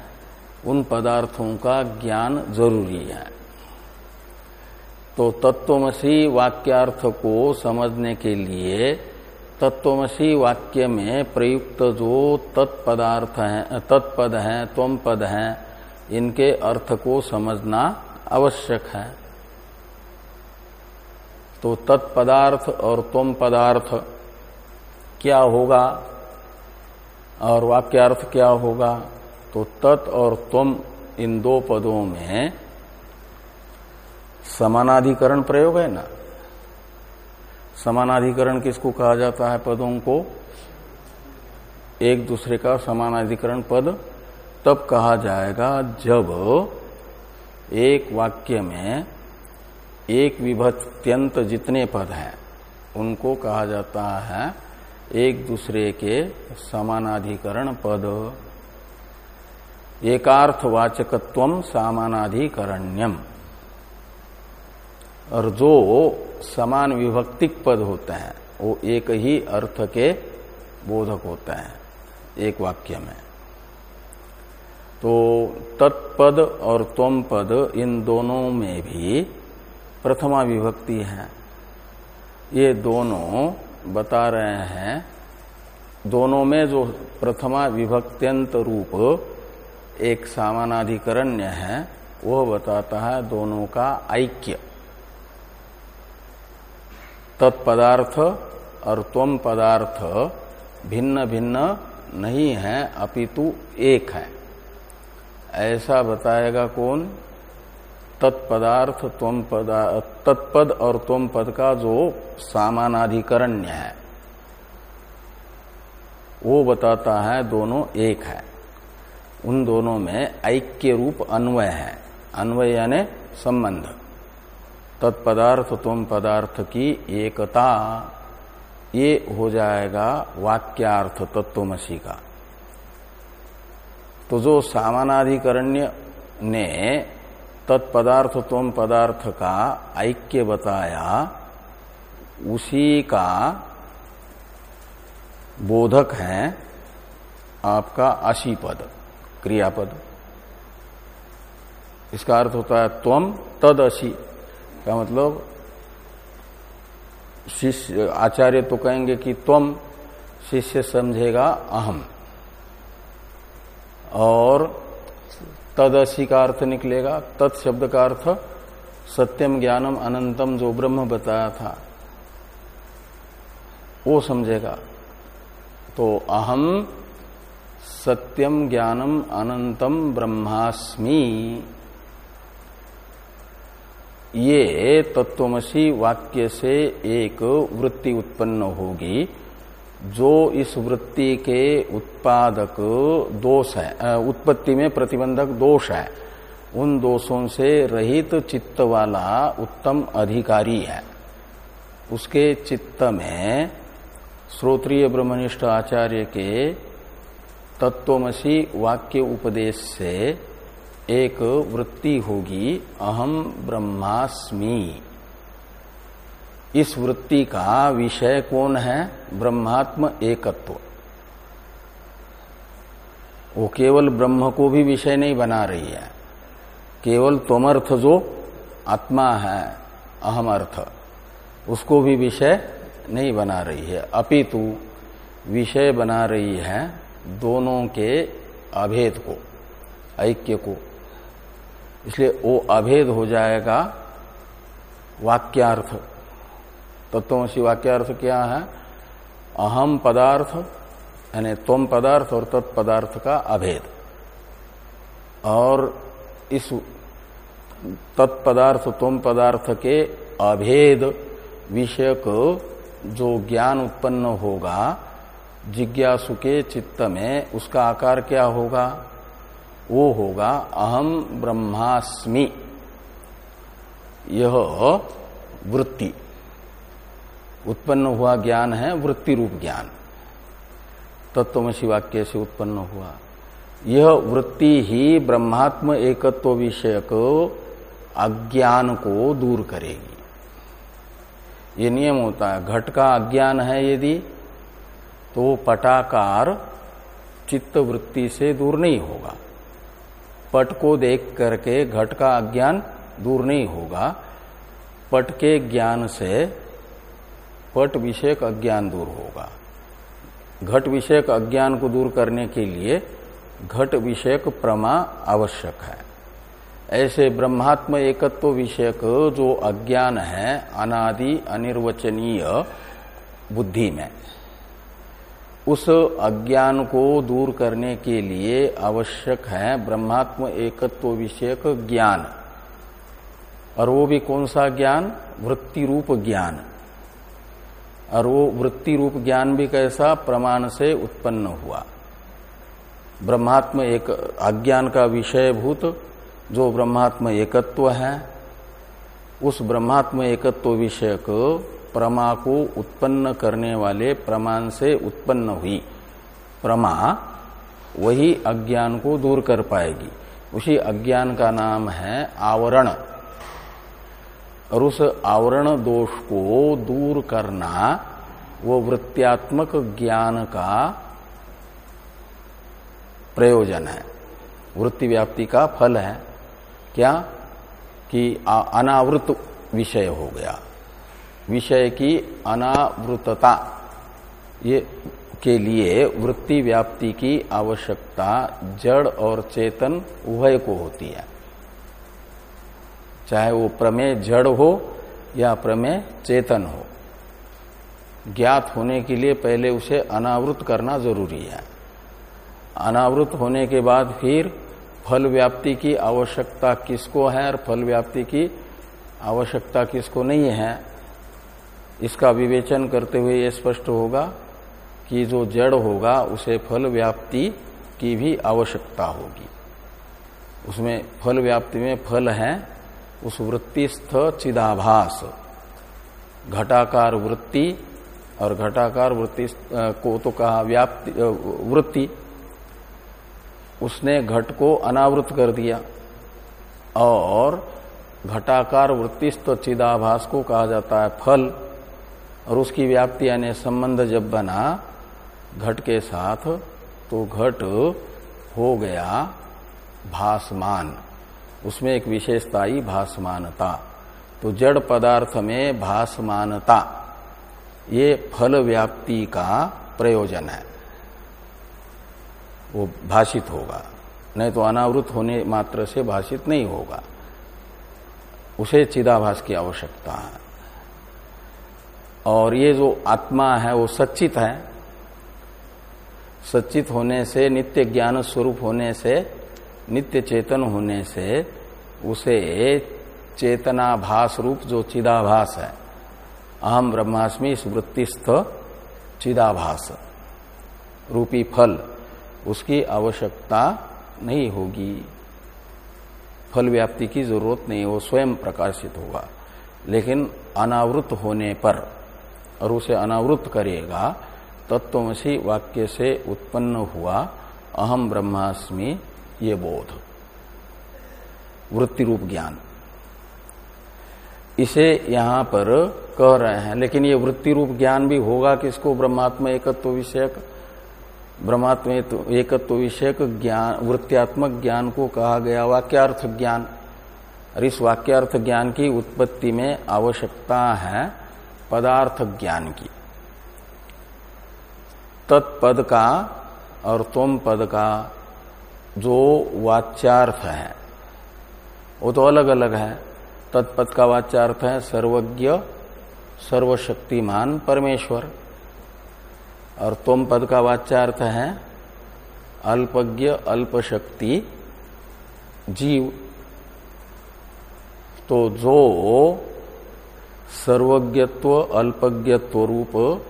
उन पदार्थों का ज्ञान ज़रूरी है। तो तत्वमसी वाक्यार्थ को समझने के लिए तत्वमसी वाक्य में प्रयुक्त जो तत्पदार्थ है, तत्पद है त्वम पद है, इनके अर्थ को समझना आवश्यक है। तो तत्पदार्थ और त्वम पदार्थ क्या होगा और वाक्यार्थ क्या होगा? तो तत् और त्वम इन दो पदों में समानाधिकरण प्रयोग है ना? समानाधिकरण किसको कहा जाता है पदों को? एक दूसरे का समानाधिकरण पद तब कहा जाएगा जब एक वाक्य में एक विभक्त्यंत जितने पद हैं, उनको कहा जाता है एक दूसरे के समानाधिकरण पद। एकार्थवाचकत्व समानाधिकरण्यम। और जो समान विभक्तिक पद होते हैं, वो एक ही अर्थ के बोधक होते हैं, एक वाक्य में। तो तत्पद और त्वम पद इन दोनों में भी प्रथमा विभक्ति है। ये दोनों बता रहे हैं, दोनों में जो प्रथमा विभक्त्यंत रूप एक सामानाधिकरण्य है, वह बताता है दोनों का ऐक्य। तत्पदार्थ और त्वम पदार्थ भिन्न भिन्न नहीं है, अपितु एक है। ऐसा बताएगा कौन? तत्पदार्थ त्वम तत्पद और त्वम पद का जो सामानाधिकरण्य है, वो बताता है दोनों एक है। उन दोनों में ऐक्य रूप अन्वय है। अन्वय यानी संबंध। तत्पदार्थ तुम पदार्थ की एकता, ये हो जाएगा वाक्यार्थ तत्वमसी का। तो जो सामानाधिकरण्य ने तत्पदार्थ तुम पदार्थ का ऐक्य बताया, उसी का बोधक है आपका अशी पद क्रियापद। इसका अर्थ होता है त्वम तद असी का मतलब शिष्य, आचार्य तो कहेंगे कि तुम शिष्य समझेगा अहम। और तदसी का अर्थ निकलेगा तत्शब्द का अर्थ सत्यम ज्ञानम अनंतम जो ब्रह्म बताया था, वो समझेगा। तो अहम सत्यम ज्ञानम अनंतम ब्रह्मास्मि। ये तत्वमसी वाक्य से एक वृत्ति उत्पन्न होगी, जो इस वृत्ति के उत्पादक दोष है उत्पत्ति में प्रतिबंधक दोष है। उन दोषों से रहित चित्त वाला उत्तम अधिकारी है। उसके चित्त में श्रोत्रिय ब्रह्मनिष्ठ आचार्य के तत्वमसी वाक्य उपदेश से एक वृत्ति होगी अहम ब्रह्मास्मि। इस वृत्ति का विषय कौन है? ब्रह्मात्म एकत्व। वो केवल ब्रह्म को भी विषय नहीं बना रही है। केवल तमर्थ जो आत्मा है, अहम अर्थ, उसको भी विषय नहीं बना रही है। अपितु विषय बना रही है दोनों के अभेद को, ऐक्य को। इसलिए वो अभेद हो जाएगा वाक्यार्थ। तत्वसी वाक्यार्थ क्या है? अहम पदार्थ, यानी तुम पदार्थ और तत्पदार्थ का अभेद। और इस तत्पदार्थ तुम पदार्थ के अभेद विषयक जो ज्ञान उत्पन्न होगा, जिज्ञासु के चित्त में उसका आकार क्या होगा? वो होगा, अहम ब्रह्मास्मि। यह वृत्ति। उत्पन्न हुआ ज्ञान है, वृत्ति रूप ज्ञान। तत्वमसी वाक्य से उत्पन्न हुआ। यह वृत्ति ही ब्रह्मात्म एकत्व विषयक अज्ञान को दूर करेगी। ये नियम होता है, घट का अज्ञान है यदि तो पटाकार चित्त वृत्ति से दूर नहीं होगा। पट को देख करके घट का अज्ञान दूर नहीं होगा। पट के ज्ञान से पट विषयक अज्ञान दूर होगा। घट विषयक अज्ञान को दूर करने के लिए घट विषयक प्रमा आवश्यक है। ऐसे ब्रह्मात्म एकत्व विषयक जो अज्ञान है, अनादि, अनिर्वचनीय बुद्धि में। उस अज्ञान को दूर करने के लिए आवश्यक है ब्रह्मात्म एकत्व विषयक ज्ञान। और वो भी कौन सा ज्ञान? वृत्ति रूप ज्ञान। और वो वृत्ति रूप ज्ञान भी कैसा? प्रमाण से उत्पन्न हुआ। ब्रह्मात्म एक अज्ञान का विषयभूत जो ब्रह्मात्म एकत्व है, उस ब्रह्मात्म एकत्व विषयक प्रमा को उत्पन्न करने वाले प्रमाण से उत्पन्न हुई। प्रमा वही अज्ञान को दूर कर पाएगी। उसी अज्ञान का नाम है आवरण। और उस आवरण दोष को दूर करना वो वृत्त्यात्मक ज्ञान का प्रयोजन है। वृत्ति व्याप्ति का फल है। क्या? कि अनावृत विषय हो गया। विषय की अनावृतता, ये के लिए वृत्ति व्याप्ति की आवश्यकता जड़ और चेतन उभय को होती है। चाहे वो प्रमेय जड़ हो या प्रमेय चेतन हो, ज्ञात होने के लिए पहले उसे अनावृत करना ज़रूरी है। अनावृत होने के बाद फिर फल व्याप्ति की आवश्यकता किसको है और फल व्याप्ति की आवश्यकता किसको नहीं है इसका विवेचन करते हुए ये स्पष्ट होगा कि जो जड़ होगा, उसे फल व्याप्ति की भी आवश्यकता होगी। उसमें फल व्याप्ति में फल है, उस वृत्तिस्थ चिदाभास। घटाकार वृत्ति और घटाकार वृत्ति को तो कहा व्याप्ति वृत्ति। उसने घट को अनावृत कर दिया और घटाकार वृत्तिस्थ चिदाभास को कहा जाता है फल। और उसकी व्याप्ति यानी संबंध जब बना, घट के साथ तो घट हो गया भासमान। उसमें एक विशेषता आई, भासमानता। तो जड़ पदार्थ में भासमानता, ये फल व्याप्ति का प्रयोजन है। वो भाषित होगा। नहीं तो अनावृत होने मात्र से भाषित नहीं होगा। उसे चिदाभास की आवश्यकता है। और ये जो आत्मा है, वो सच्चित है। सच्चित होने से, नित्य ज्ञान स्वरूप होने से, नित्य चेतन होने से, उसे चेतनाभास रूप जो चिदाभास है। अहम ब्रह्मास्मि स्मृतिस्थ चिदाभास। रूपी फल, उसकी आवश्यकता नहीं होगी। फल व्याप्ति की ज़रूरत नहीं, वो स्वयं प्रकाशित होगा। लेकिन अनावृत होने पर और उसे अनावृत करेगा, तत्वमसी वाक्य से उत्पन्न हुआ, अहम ब्रह्मास्मि, ये बोध। वृत्ति रूप ज्ञान। इसे यहाँ पर कह रहे हैं, लेकिन ये वृत्ति रूप ज्ञान भी होगा किसको? ब्रह्मात्म एकत्व विषयक, ब्रह्मात्म एकत्व विषयक ज्ञान, वृत्त्यात्मक ज्ञान को कहा गया वाक्यार्थ ज्ञान। और इस वाक्यार्थ ज्ञान की उत्पत्ति में आवश्यकता है पदार्थ ज्ञान की। तत्पद का और तुम पद का जो वाच्यार्थ है, वो तो अलग अलग है। तत्पद का वाच्यार्थ है सर्वज्ञ, सर्वशक्तिमान परमेश्वर। और तुम पद का वाच्यार्थ है अल्पज्ञ, अल्पशक्ति, जीव। तो जो सर्वज्ञत्व अल्पज्ञत्व रूप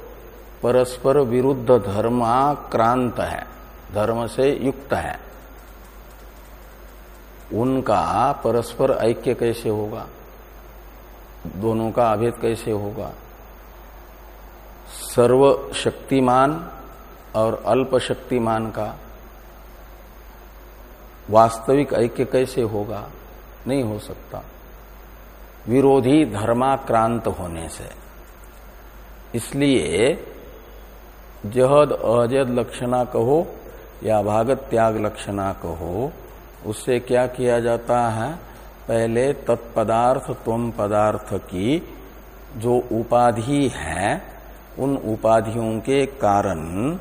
परस्पर विरुद्ध धर्माक्रांत है, धर्म से युक्त है। उनका परस्पर ऐक्य कैसे होगा? दोनों का अभेद कैसे होगा? सर्व शक्तिमान और अल्प शक्तिमान का वास्तविक ऐक्य कैसे होगा? नहीं हो सकता। विरोधी धर्माक्रांत होने से। इसलिए जहद अजद लक्षणा कहो या भागत त्याग लक्षणा कहो, उससे क्या किया जाता है? पहले तत्पदार्थ तुम पदार्थ की जो उपाधि है, उन उपाधियों के कारण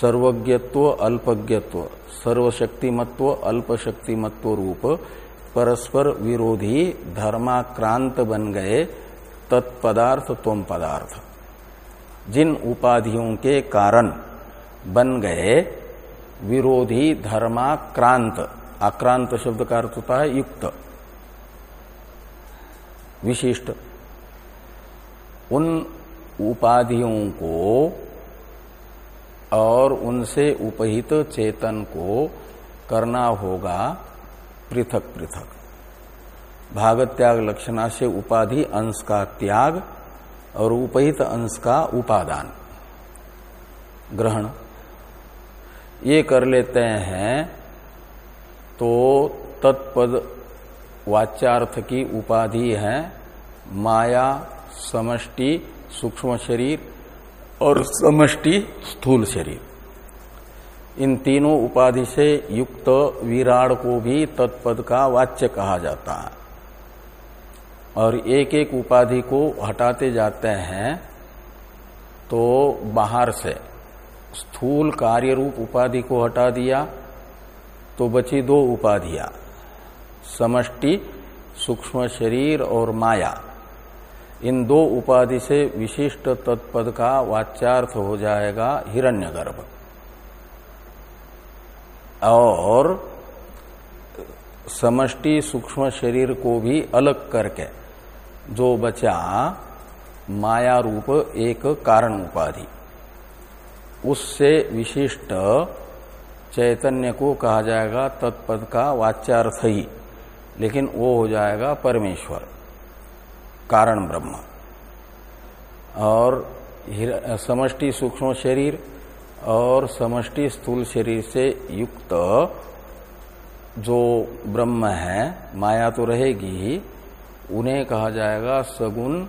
सर्वज्ञत्व, अल्पज्ञत्व, सर्वशक्तिमत्व, अल्पशक्तिमत्व रूप परस्पर विरोधी धर्माक्रांत बन गए तत्पदार्थ तुम पदार्थ। जिन उपाधियों के कारण बन गए विरोधी धर्माक्रांत, आक्रांत शब्द का अर्थ होता है युक्त। विशिष्ट। उन उपाधियों को और उनसे उपहित चेतन को करना होगा पृथक पृथक। भागत त्याग लक्षणा से उपाधि अंश का त्याग और उपहित अंश का उपादान। ग्रहण। ये कर लेते हैं तो तत्पद वाच्यार्थ की उपाधि है माया, समष्टि, सूक्ष्म शरीर और समष्टि स्थूल शरीर। इन तीनों उपाधि से युक्त विराड को भी तत्पद का वाच्य कहा जाता है। और एक एक उपाधि को हटाते जाते हैं तो बाहर से स्थूल कार्य रूप उपाधि को हटा दिया तो बची दो उपाधियाँ, समष्टि, सूक्ष्म शरीर और माया। इन दो उपाधि से विशिष्ट तत्पद का वाच्यार्थ हो जाएगा हिरण्यगर्भ। और समष्टि सूक्ष्म शरीर को भी अलग करके जो बचा माया रूप एक कारण उपाधि। उससे विशिष्ट चैतन्य को कहा जाएगा तत्पद का वाच्यार्थ ही, लेकिन वो हो जाएगा परमेश्वर, कारण ब्रह्म। और समष्टि सूक्ष्म शरीर और समष्टि स्थूल शरीर से युक्त जो ब्रह्म है, माया तो रहेगी ही, उन्हें कहा जाएगा सगुण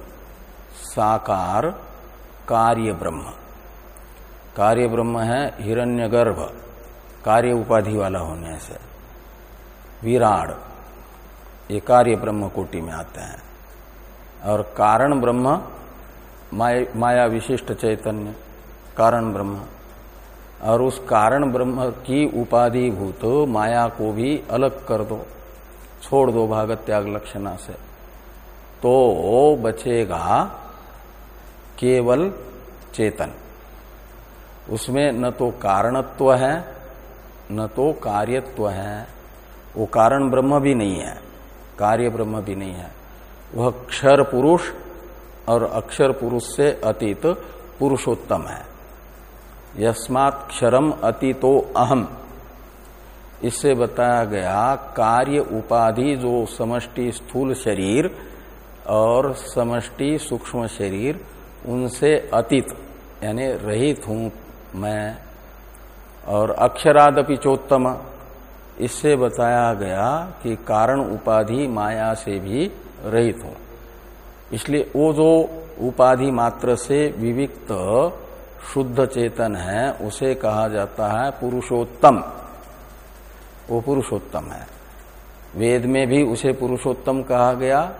साकार कार्य ब्रह्म। कार्य ब्रह्म है हिरण्यगर्भ, कार्य उपाधि वाला होने से। विराड, ये कार्य ब्रह्म कोटि में आते हैं। और कारण ब्रह्म, माया विशिष्ट चैतन्य, कारण ब्रह्म। और उस कारण ब्रह्म की उपाधि भूत, माया को भी अलग कर दो। छोड़ दो भागत त्याग लक्षणा से। तो बचेगा केवल चेतन। उसमें न तो कारणत्व है, न तो कार्यत्व है। वो कारण ब्रह्म भी नहीं है, कार्य ब्रह्म भी नहीं है। वह क्षर पुरुष और अक्षर पुरुष से अतीत पुरुषोत्तम है। यस्मात् क्षरम अतीतो अहम। इससे बताया गया, कार्य उपाधि जो समष्टि स्थूल शरीर और समष्टि सूक्ष्म शरीर, उनसे अतीत, यानी रहित हूँ मैं। और अक्षरादपि चोत्तम। इससे बताया गया कि कारण उपाधि माया से भी रहित हो। इसलिए वो जो उपाधि मात्र से विविक्त शुद्ध चेतन है, उसे कहा जाता है पुरुषोत्तम। वो पुरुषोत्तम है। वेद में भी उसे पुरुषोत्तम कहा गया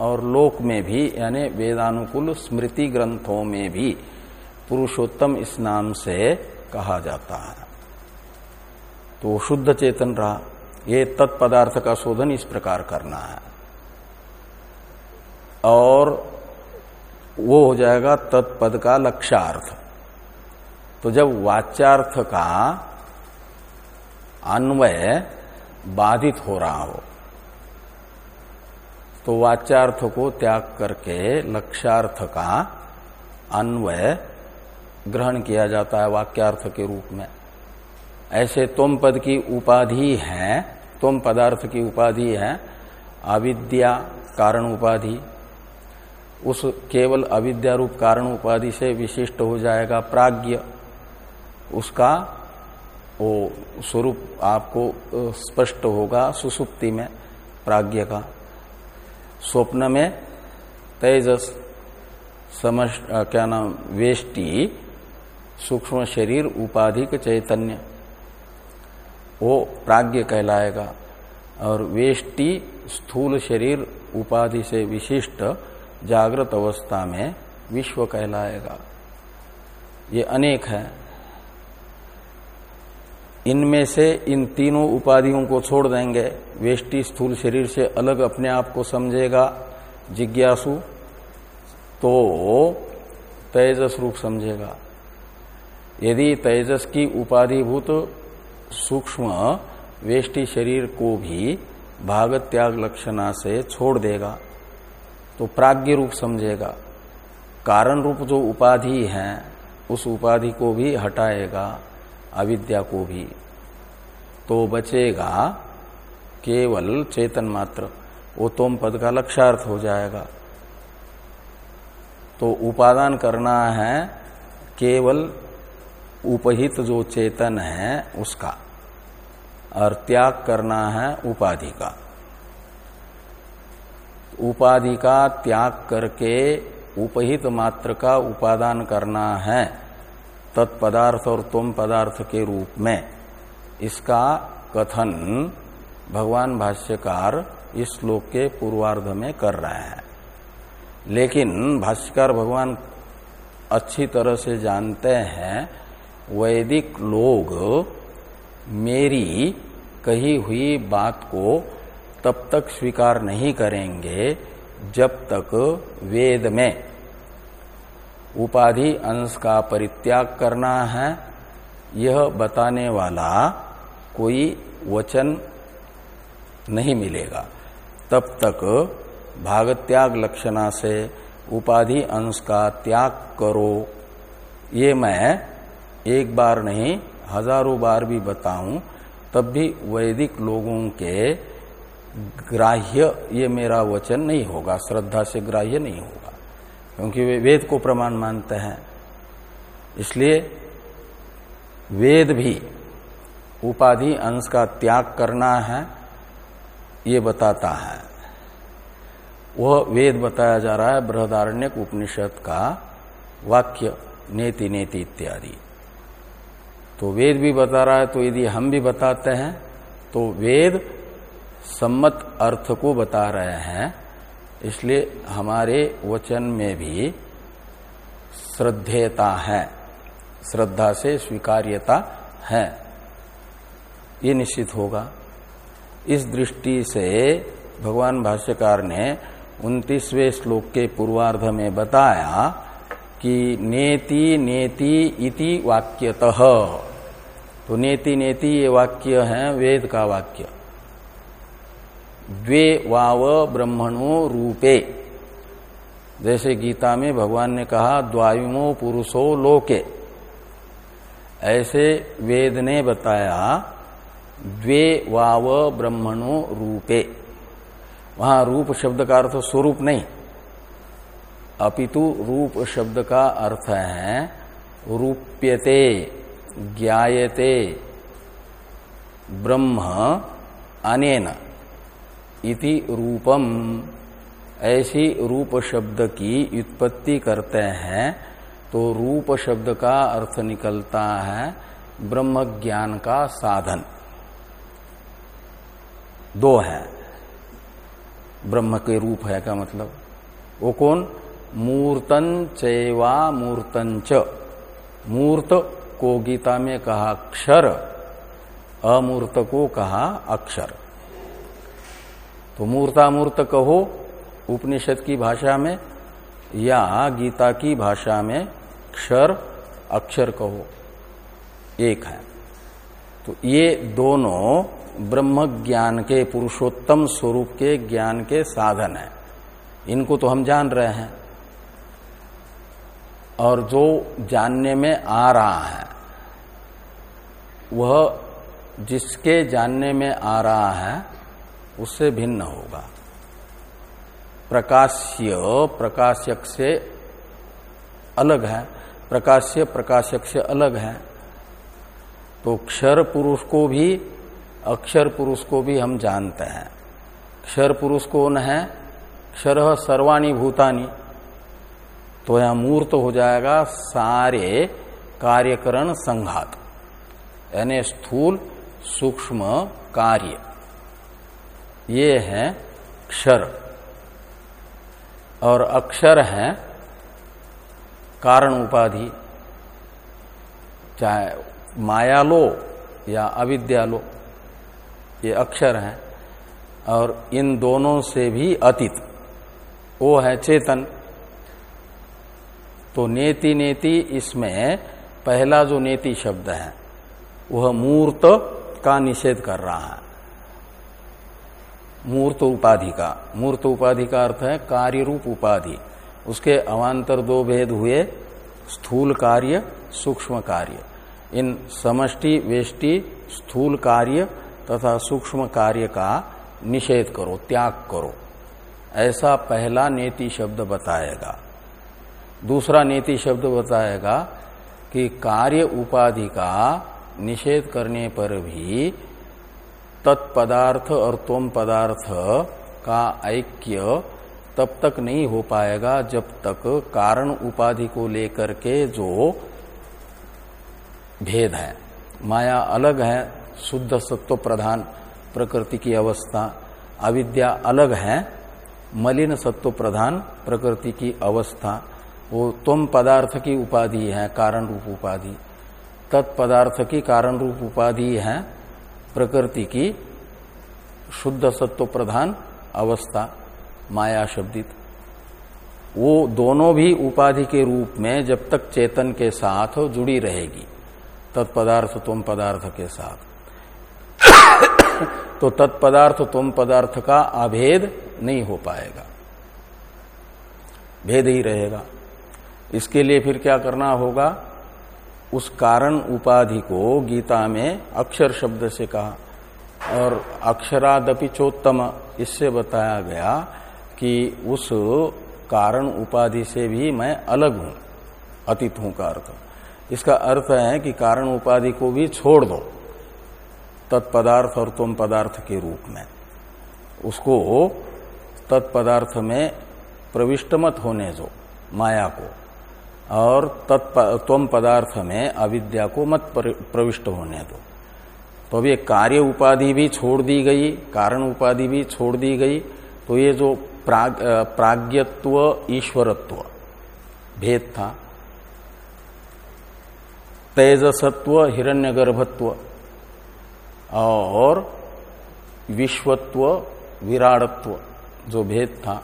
और लोक में भी, यानी वेदानुकूल स्मृति ग्रंथों में भी पुरुषोत्तम इस नाम से कहा जाता है। तो शुद्ध चेतन रहा। ये तत्पदार्थ का शोधन इस प्रकार करना है। और वो हो जाएगा तत्पद का लक्ष्यार्थ। तो जब वाच्यार्थ का अन्वय बाधित हो रहा हो तो वाच्यार्थ को त्याग करके लक्ष्यार्थ का अन्वय ग्रहण किया जाता है वाक्यार्थ के रूप में। ऐसे तुम पद की उपाधि है, तुम पदार्थ की उपाधि है, अविद्या कारण उपाधि। उस केवल अविद्या रूप कारण उपाधि से विशिष्ट हो जाएगा प्राग्ञ उसका वो स्वरूप आपको स्पष्ट होगा सुसुप्ति में, प्राज्ञ का। स्वप्न में तेजस समझ क्या नाम, वेष्टि, सूक्ष्म शरीर, उपाधिक चैतन्य, वो प्राज्ञ कहलाएगा। और वेष्टि स्थूल शरीर, उपाधि से विशिष्ट, जागृत अवस्था में विश्व कहलाएगा। ये अनेक है। इनमें से इन तीनों उपाधियों को छोड़ देंगे। वेष्टि स्थूल शरीर से अलग अपने आप को समझेगा। जिज्ञासु तो तेजस रूप समझेगा। यदि तेजस की उपाधिभूत सूक्ष्म वेष्टि शरीर को भी भाग त्याग लक्षणा से छोड़ देगा तो प्राग्ञ रूप समझेगा। कारण रूप जो उपाधि है, उस उपाधि को भी हटाएगा। अविद्या को भी। तो बचेगा केवल चेतन मात्र। वो तोम पद का लक्ष्यार्थ हो जाएगा। तो उपादान करना है केवल उपहित जो चेतन है उसका। और त्याग करना है उपाधि का। उपाधि का त्याग करके उपहित मात्र का उपादान करना है। तत्पदार्थ और तुम पदार्थ के रूप में। इसका कथन भगवान भाष्यकार इस श्लोक के पूर्वार्ध में कर रहे हैं। लेकिन भाष्यकार भगवान अच्छी तरह से जानते हैं, वैदिक लोग मेरी कही हुई बात को तब तक स्वीकार नहीं करेंगे जब तक वेद में उपाधि अंश का परित्याग करना है। यह बताने वाला कोई वचन नहीं मिलेगा। तब तक भाग त्याग लक्षणा से उपाधि अंश का त्याग करो। ये मैं एक बार नहीं, हज़ारों बार भी बताऊँ, तब भी वैदिक लोगों के ग्राह्य ये मेरा वचन नहीं होगा, श्रद्धा से ग्राह्य नहीं होगा। क्योंकि वे वेद को प्रमाण मानते हैं। इसलिए वेद भी उपाधि अंश का त्याग करना है, ये बताता है। वह वेद बताया जा रहा है बृहदारण्यक उपनिषद का वाक्य, नेति नेति इत्यादि। तो वेद भी बता रहा है तो यदि हम भी बताते हैं तो वेद सम्मत अर्थ को बता रहे हैं। इसलिए हमारे वचन में भी श्रद्धेयता है। श्रद्धा से स्वीकार्यता है। ये निश्चित होगा। इस दृष्टि से भगवान भाष्यकार ने उन्तीसवें श्लोक के पूर्वार्ध में बताया कि नेति नेति इति वाक्यतः। तो नेति नेति ये वाक्य है, वेद का वाक्य। द्वे वाव ब्रह्मणो रूपे। जैसे गीता में भगवान ने कहा, द्वायुमो पुरुषो लोके। ऐसे वेद ने बताया, द्वे वाव ब्रह्मणो रूपे। वहाँ रूप शब्द का अर्थ स्वरूप नहीं। अपितु रूप शब्द का अर्थ है, रूप्यते, ज्ञायते, ब्रह्म, अनेन। इति रूपम। ऐसी रूप शब्द की उत्पत्ति करते हैं तो रूप शब्द का अर्थ निकलता है ब्रह्म ज्ञान का साधन। दो है। ब्रह्म के रूप है का मतलब। वो कौन? मूर्तन चैवा मूर्तन च। मूर्त को गीता में कहा अक्षर, अमूर्त को कहा अक्षर। तो मूर्तामूर्त कहो उपनिषद की भाषा में या गीता की भाषा में क्षर, अक्षर कहो। एक है। तो ये दोनों ब्रह्म ज्ञान के पुरुषोत्तम स्वरूप के ज्ञान के साधन है। इनको तो हम जान रहे हैं। और जो जानने में आ रहा है, वह जिसके जानने में आ रहा है उससे भिन्न होगा। प्रकाश्य, प्रकाशक से अलग है। प्रकाश्य, प्रकाशक से अलग है। तो क्षर पुरुष को भी, अक्षर पुरुष को भी हम जानते हैं। क्षर पुरुष कौन है? क्षर सर्वाणी भूतानी। तो यहाँ मूर्त हो जाएगा, सारे कार्यकरण संघात। यानी स्थूल, सूक्ष्म कार्य। ये है क्षर और अक्षर है कारण उपाधि, चाहे माया लो या अविद्या लो ये अक्षर हैं। और इन दोनों से भी अतीत। वो है चेतन। तो नेति नेति इसमें पहला जो नेति शब्द है, वह मूर्त का निषेध कर रहा है। मूर्त उपाधि का मूर्त उपाधि का अर्थ है कार्य रूप उपाधि। उसके अवान्तर दो भेद हुए, स्थूल कार्य, सूक्ष्म कार्य। इन समष्टि, वेष्टि, स्थूल कार्य तथा सूक्ष्म कार्य का निषेध करो, त्याग करो। ऐसा पहला नेति शब्द बताएगा। दूसरा नेति शब्द बताएगा कि कार्य उपाधि का निषेध करने पर भी तत्पदार्थ और तोम पदार्थ का ऐक्य तब तक नहीं हो पाएगा जब तक कारण उपाधि को लेकर के जो भेद है। माया अलग है, शुद्ध सत्व प्रधान प्रकृति की अवस्था। अविद्या अलग है, मलिन सत्व प्रधान प्रकृति की अवस्था। वो तुम पदार्थ की उपाधि है, कारण रूप उपाधि। तत्पदार्थ की कारण रूप उपाधि है प्रकृति की शुद्ध सत्व प्रधान अवस्था, माया शब्दित। वो दोनों भी उपाधि के रूप में जब तक चेतन के साथ जुड़ी रहेगी, तत्पदार्थ तुम पदार्थ के साथ। तो तत्पदार्थ तुम पदार्थ का अभेद नहीं हो पाएगा। भेद ही रहेगा। इसके लिए फिर क्या करना होगा? उस कारण उपाधि को गीता में अक्षर शब्द से कहा। और अक्षरादपि चोत्तम, इससे बताया गया कि उस कारण उपाधि से भी मैं अलग हूँ, अतीत हूँ का अर्थ। इसका अर्थ है कि कारण उपाधि को भी छोड़ दो, तत्पदार्थ और तुम पदार्थ के रूप में। उसको तत्पदार्थ में प्रविष्ट मत होने दो, माया को। और तत्म पदार्थ में अविद्या को मत प्रविष्ट होने दो। तो अब ये कार्य उपाधि भी छोड़ दी गई कारण उपाधि भी छोड़ दी गई तो ये जो प्राग, प्राग्ञत्व ईश्वरत्व भेद था। तेजसत्व हिरण्यगर्भत्व और विश्वत्व विराड़त्व जो भेद था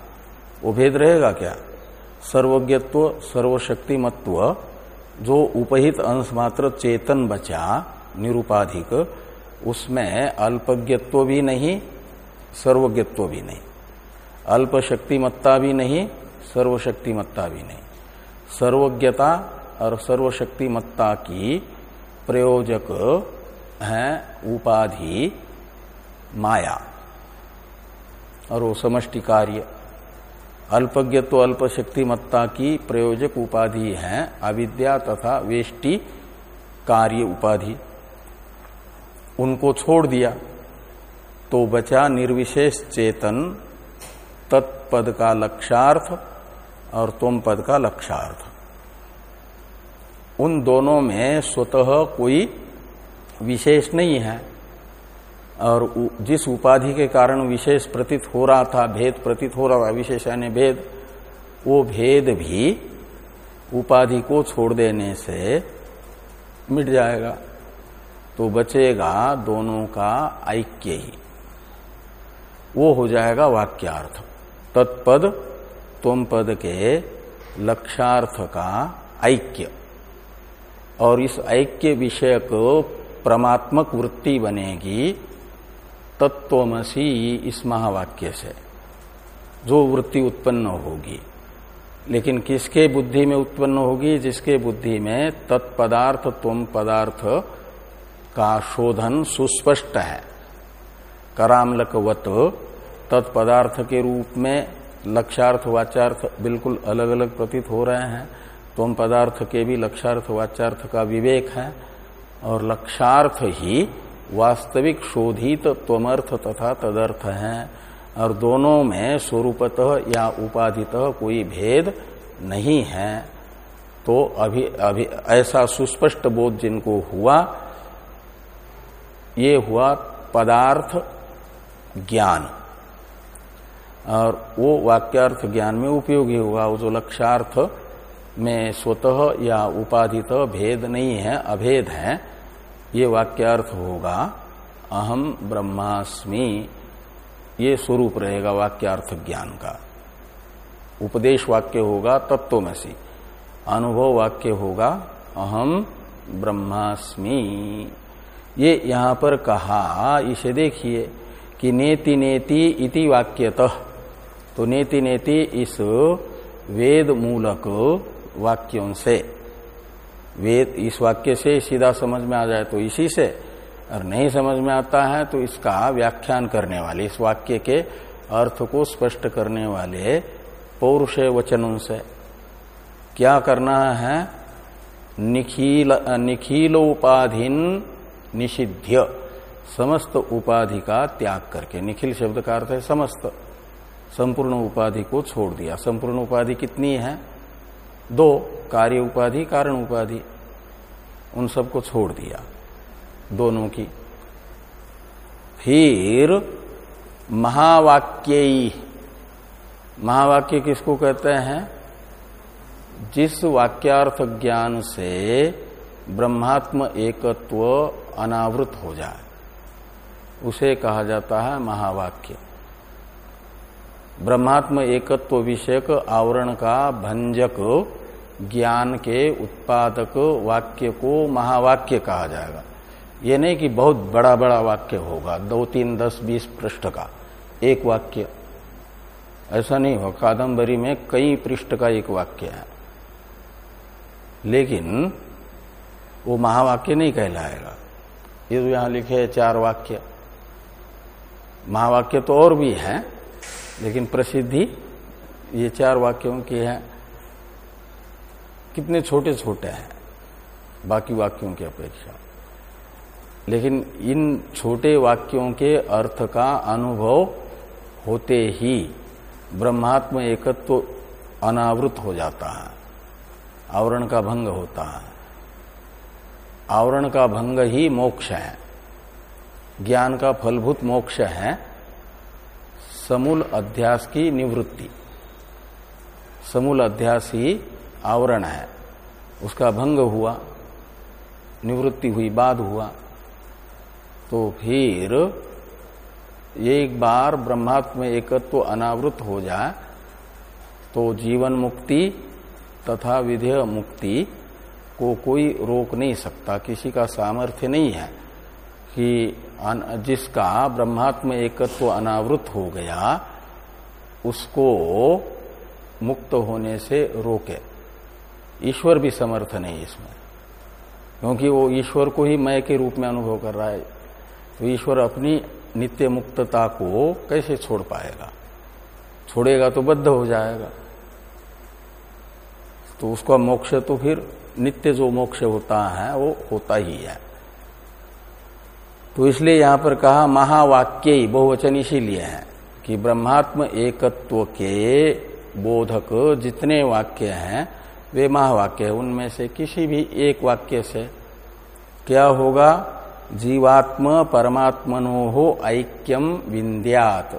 वो भेद रहेगा क्या? सर्वज्ञत्व, सर्वशक्तिमत्व, जो उपहित अंश मात्र चेतन बचा, निरुपाधिक, उसमें अल्पज्ञत्व भी नहीं, सर्वज्ञत्व भी नहीं। अल्प शक्तिमत्ता भी नहीं, सर्वशक्तिमत्ता भी नहीं। सर्वज्ञता और सर्वशक्तिमत्ता की प्रयोजक है उपाधि माया। और वो समष्टि कार्य अल्पज्ञत्व अल्प शक्तिमत्ता की प्रयोजक उपाधि है, अविद्या तथा वेष्टि कार्य उपाधि। उनको छोड़ दिया तो बचा निर्विशेष चेतन, तत्पद का लक्षार्थ और तुम पद का लक्षार्थ उन दोनों में स्वतः कोई विशेष नहीं है। और जिस उपाधि के कारण विशेष प्रतीत हो रहा था, भेद प्रतीत हो रहा था विशेष यानी भेद, वो भेद भी उपाधि को छोड़ देने से मिट जाएगा। तो बचेगा दोनों का ऐक्य ही। वो हो जाएगा वाक्यार्थ। तत्पद तुम पद के लक्षार्थ का ऐक्य। और इस ऐक्य विषय को परमात्मक वृत्ति बनेगी तत्वमसी इस महावाक्य से। जो वृत्ति उत्पन्न होगी। लेकिन किसके बुद्धि में उत्पन्न होगी, जिसके बुद्धि में तत्पदार्थ तुम पदार्थ का शोधन सुस्पष्ट है। करामलकवत तत्पदार्थ के रूप में लक्षार्थ वाचार्थ बिल्कुल अलग अलग प्रतीत हो रहे हैं। तुम पदार्थ के भी लक्षार्थ वाचार्थ का विवेक है। और लक्षार्थ ही वास्तविक शोधित त्वमर्थ तथा तदर्थ है, और दोनों में स्वरूपतः या उपाधितः कोई भेद नहीं है। तो अभी अभी, ऐसा सुस्पष्ट बोध जिनको हुआ, ये हुआ पदार्थ ज्ञान। और वो वाक्यार्थ ज्ञान में उपयोगी हुआ वो जो लक्षार्थ में स्वतः या उपाधित भेद नहीं है, अभेद है ये वाक्यार्थ होगा अहम ब्रह्मास्मि। ये स्वरूप रहेगा वाक्यार्थ ज्ञान का। उपदेश वाक्य होगा तत्वमसी अनुभव वाक्य होगा अहम ब्रह्मास्मि। ये यहाँ पर कहा, इसे देखिए, कि नेति नेति इति वाक्यतः। तो नेति नेति इस वेद मूलक वाक्यों से। वेद इस वाक्य से सीधा समझ में आ जाए तो इसी से, और नहीं समझ में आता है तो इसका व्याख्यान करने वाले, इस वाक्य के अर्थ को स्पष्ट करने वाले पौरुष वचनों से। क्या करना है? निखिल, निखिलोपाधीन निषिध्य, समस्त उपाधि का त्याग करके। निखिल शब्द का अर्थ है समस्त। संपूर्ण उपाधि को छोड़ दिया। संपूर्ण उपाधि कितनी है? दो कार्य उपाधि, कारण उपाधि, उन सबको छोड़ दिया। दोनों की। फिर महावाक्य महावाक्य किसको कहते हैं? जिस वाक्यार्थ ज्ञान से ब्रह्मात्म एकत्व अनावृत हो जाए, उसे कहा जाता है महावाक्य। ब्रह्मात्म एकत्व विषयक आवरण का भंजक ज्ञान के उत्पादक वाक्य को महावाक्य कहा जाएगा। ये नहीं कि बहुत बड़ा बड़ा वाक्य होगा, दो, तीन, दस, बीस पृष्ठ का, एक वाक्य। ऐसा नहीं हो कादम्बरी में कई पृष्ठ का एक वाक्य है। लेकिन वो महावाक्य नहीं कहलाएगा। ये तो यहाँ लिखे चार वाक्य। महावाक्य तो और भी है लेकिन प्रसिद्धि ये चार वाक्यों की है। कितने छोटे छोटे हैं, बाकी वाक्यों की अपेक्षा। लेकिन इन छोटे वाक्यों के अर्थ का अनुभव होते ही ब्रह्मात्म एकत्व तो अनावृत हो जाता है, आवरण का भंग होता है। आवरण का भंग ही मोक्ष है, ज्ञान का फलभूत मोक्ष है। समूल अध्यास की निवृत्ति। समूल अध्यास ही आवरण है। उसका भंग हुआ, निवृत्ति हुई बाद हुआ। तो फिर एक बार ब्रह्मात्म एकत्व अनावृत हो जाए तो जीवन मुक्ति तथा विधेय मुक्ति को कोई रोक नहीं सकता, किसी का सामर्थ्य नहीं है। कि जिसका ब्रह्मात्म एकत्व अनावृत हो गया, उसको मुक्त होने से रोके। ईश्वर भी समर्थ नहीं इसमें। क्योंकि वो ईश्वर को ही मय के रूप में अनुभव कर रहा है। तो ईश्वर अपनी नित्य मुक्तता को कैसे छोड़ पाएगा? छोड़ेगा तो बद्ध हो जाएगा। तो उसका मोक्ष तो फिर नित्य जो मोक्ष होता है, वो होता ही है। तो इसलिए यहाँ पर कहा, महावाक्य बहुवचन इसीलिए है कि ब्रह्मात्म एकत्व के बोधक जितने वाक्य हैं, वे महावाक्य है। उनमें से किसी भी एक वाक्य से क्या होगा? जीवात्म परमात्मनो हो ऐक्यम विंध्यात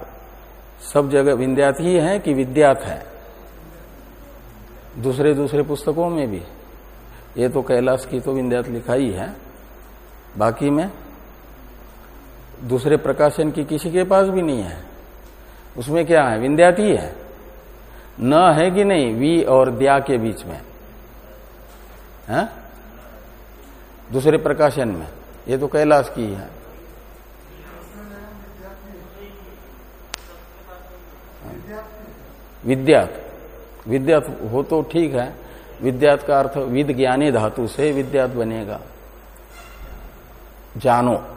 सब जगह विंध्यात ही है कि विद्यात है? दूसरे दूसरे पुस्तकों में भी। ये तो कैलाश की तो विंध्यात लिखा ही है। बाकी में दूसरे प्रकाशन की किसी के पास भी नहीं है। उसमें क्या है? विंध्यात ही। न है कि नहीं? वी और द्या के बीच में। है? दूसरे प्रकाशन में। ये तो कैलाश की है। विद्यात विद्यात हो तो ठीक है। विद्यात का अर्थ विद ज्ञानी धातु से विद्यात बनेगा। जानो।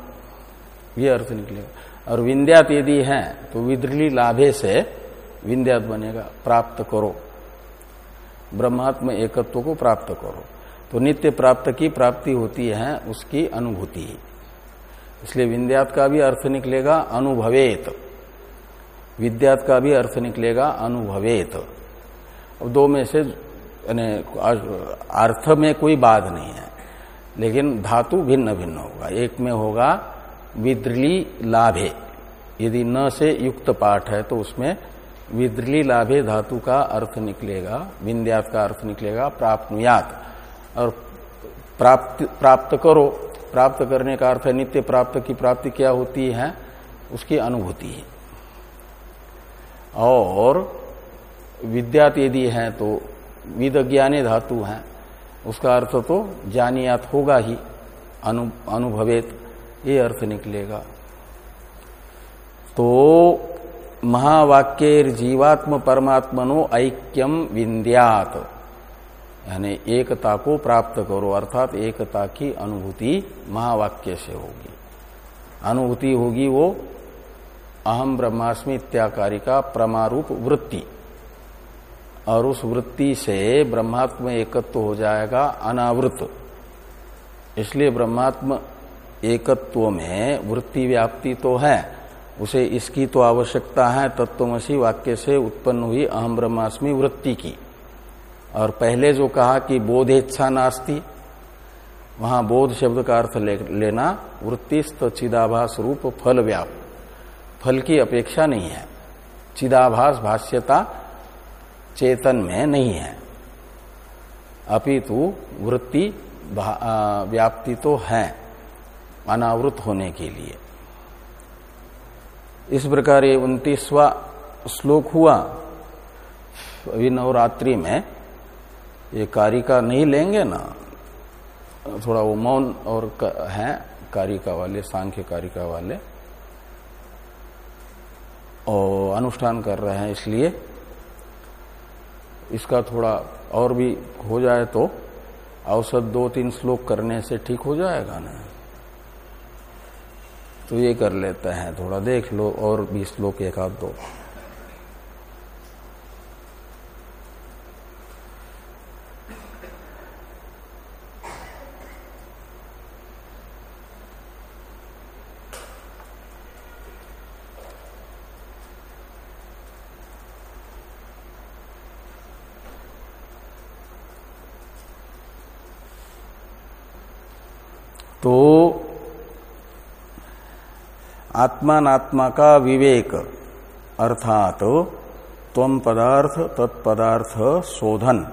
ये अर्थ निकलेगा। और विंध्यात यदि है तो विद्रली लाभे से विंध्यात बनेगा, प्राप्त करो। ब्रह्मात्म एकत्व को प्राप्त करो। तो नित्य प्राप्त की प्राप्ति होती है, उसकी अनुभूति। इसलिए विंध्यात का भी अर्थ निकलेगा, अनुभवेत। विद्यात का भी अर्थ निकलेगा, अनुभवेत। अब दो में से अर्थ में कोई बाध नहीं है, लेकिन धातु भिन्न भिन्न होगा। एक में होगा विद्रली लाभे। यदि न से युक्त पाठ है तो उसमें विद्रली लाभे धातु का अर्थ निकलेगा विन्द्यात का अर्थ निकलेगा प्राप्त और प्राप्त प्राप्त करो। प्राप्त करने का अर्थ नित्य प्राप्त की प्राप्ति क्या होती है? उसकी अनुभूति है। और विद्यात यदि है तो विद ज्ञाने धातु है। उसका अर्थ तो जानियात होगा ही अनु, अनुभवेत। ये अर्थ निकलेगा। तो महावाक्य जीवात्म परमात्मनो ऐक्यम विंध्यात यानी एकता को प्राप्त करो, अर्थात एकता की अनुभूति महावाक्य से होगी। अनुभूति होगी वो अहम ब्रह्मास्मि इत्याकारी का प्रमारूप वृत्ति। और उस वृत्ति से ब्रह्मात्म एकत्व हो जाएगा अनावृत। इसलिए ब्रह्मात्म एकत्व में वृत्ति व्याप्ति तो है उसे इसकी तो आवश्यकता है तत्वमसी वाक्य से उत्पन्न हुई अहम ब्रह्मास्मि वृत्ति की। और पहले जो कहा कि बोधेच्छा नास्ती वहाँ बोध शब्द का अर्थ ले, लेना वृत्तिस्त चिदाभास रूप फल व्याप फल की अपेक्षा नहीं है। चिदाभास भाष्यता चेतन में नहीं है। अपितु वृत्ति व्याप्ति तो है। अनावृत होने के लिए। इस प्रकार ये उन्तीसवा श्लोक हुआ। अभी नवरात्रि में ये कारिका नहीं लेंगे ना। थोड़ा वो मौन और है कारिका वाले, सांख्य कारिका वाले। और अनुष्ठान कर रहे हैं इसलिए। इसका थोड़ा और भी हो जाए तो औसत दो तीन श्लोक करने से ठीक हो जाएगा ना। तो ये कर लेते हैं, थोड़ा देख लो और बीस लोग एक आध दो। तो आत्मात्मा का विवेक। अर्थात तम पदार्थ, तत्पदार्थ शोधन।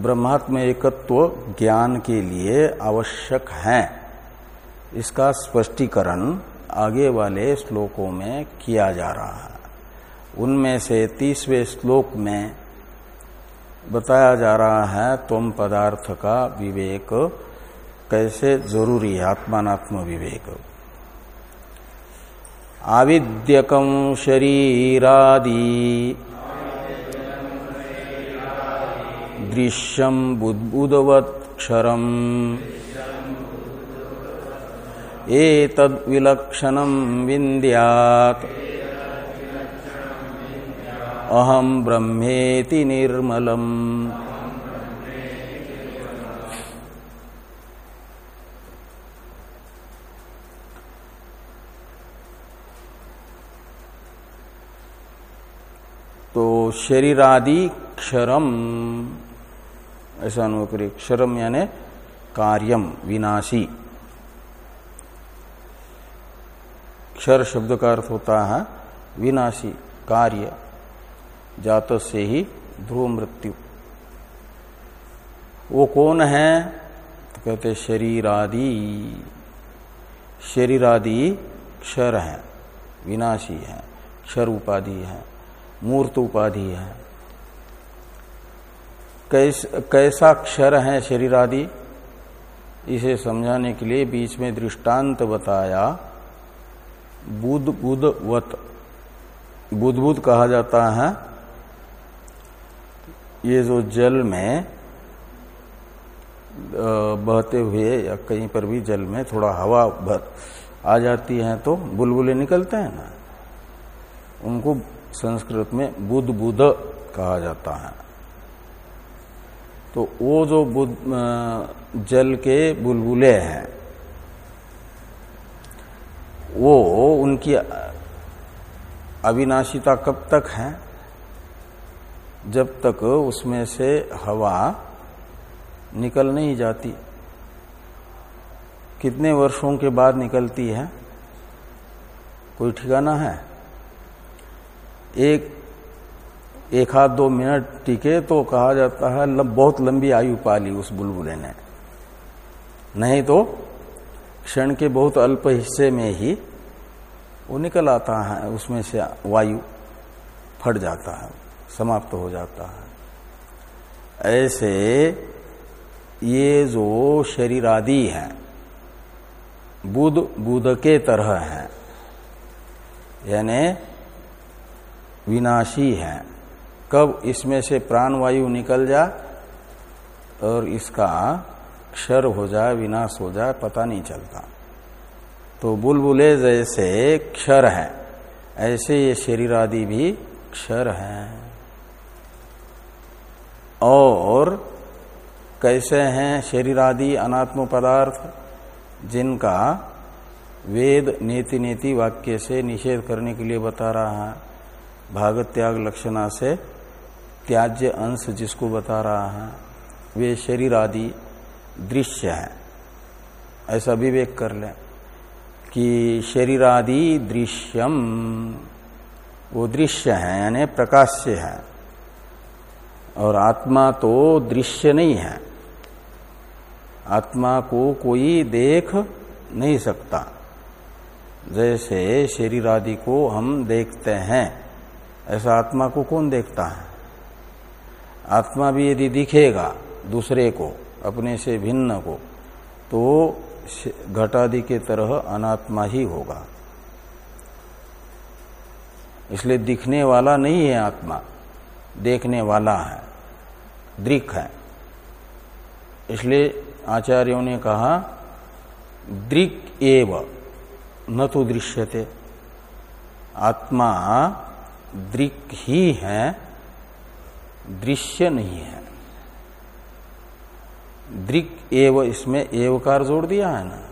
ब्रह्मात्म एकत्व ज्ञान के लिए आवश्यक है। इसका स्पष्टीकरण आगे वाले श्लोकों में किया जा रहा है। उनमें से तीसवें श्लोक में बताया जा रहा है तुम पदार्थ का विवेक। कैसे ज़रूरी है आत्मात्म विवेक? आविद्यकम शरीरादि। दृश्यम बुद्बुदवत क्षरम एतद्विलक्षणम विन्द्यात्। अहम ब्रह्मेति निर्मलम तो शरीरादि क्षरम। ऐसा अनुभव करिए। क्षरम यानी कार्यम, विनाशी। क्षर शब्द का अर्थ होता है विनाशी, कार्य जात से ही ध्रुव मृत्यु। वो कौन है? तो कहते शरीरादि। शरीरादि क्षर है, विनाशी है, क्षर उपाधि है। मूर्त उपाधि है। कैस, कैसा क्षर है शरीर आदि इसे समझाने के लिए बीच में दृष्टांत बताया। बुध बुधवत बुध कहा जाता है। ये जो जल में बहते हुए या कहीं पर भी जल में थोड़ा हवा आ जाती है तो बुलबुले निकलते हैं ना। उनको संस्कृत में बुद्ध बुध कहा जाता है। तो वो जो बुद्ध जल के बुलबुले हैं, वो उनकी अविनाशिता कब तक है? जब तक उसमें से हवा निकल नहीं जाती। कितने वर्षों के बाद निकलती है? कोई ठिकाना है? एक एक हाथ दो मिनट टिके तो कहा जाता है लब, बहुत लंबी आयु पाली उस बुलबुले ने। नहीं तो क्षण के बहुत अल्प हिस्से में ही वो निकल आता है उसमें से वायु फट जाता है समाप्त हो जाता है। ऐसे ये जो शरीर आदि है बुध बुध के तरह है यानी विनाशी है। कब इसमें से प्राणवायु निकल जाए और इसका क्षर हो जाए विनाश हो जाए पता नहीं चलता। तो बुलबुले जैसे क्षर है, ऐसे ये शरीर आदि भी क्षर है। और कैसे हैं शरीर आदि अनात्म पदार्थ, जिनका वेद नीति नीति वाक्य से निषेध करने के लिए बता रहा है। भाग त्याग लक्षणा से त्याज्य अंश जिसको बता रहा है, वे शरीर आदि दृश्य है। ऐसा विवेक कर लें कि शरीर आदि दृश्यम, वो दृश्य है, यानी प्रकाश्य है, और आत्मा तो दृश्य नहीं है। आत्मा को कोई देख नहीं सकता। जैसे शरीर आदि को हम देखते हैं। ऐसा आत्मा को कौन देखता है? आत्मा भी यदि दिखेगा दूसरे को, अपने से भिन्न को तो घटादि के तरह अनात्मा ही होगा। इसलिए दिखने वाला नहीं है आत्मा, देखने वाला है, दृक है। इसलिए आचार्यों ने कहा, दृक एव, न तो दृश्यते, आत्मा दृक ही है, दृश्य नहीं है। दृक एव, इसमें एवकार जोड़ दिया है ना?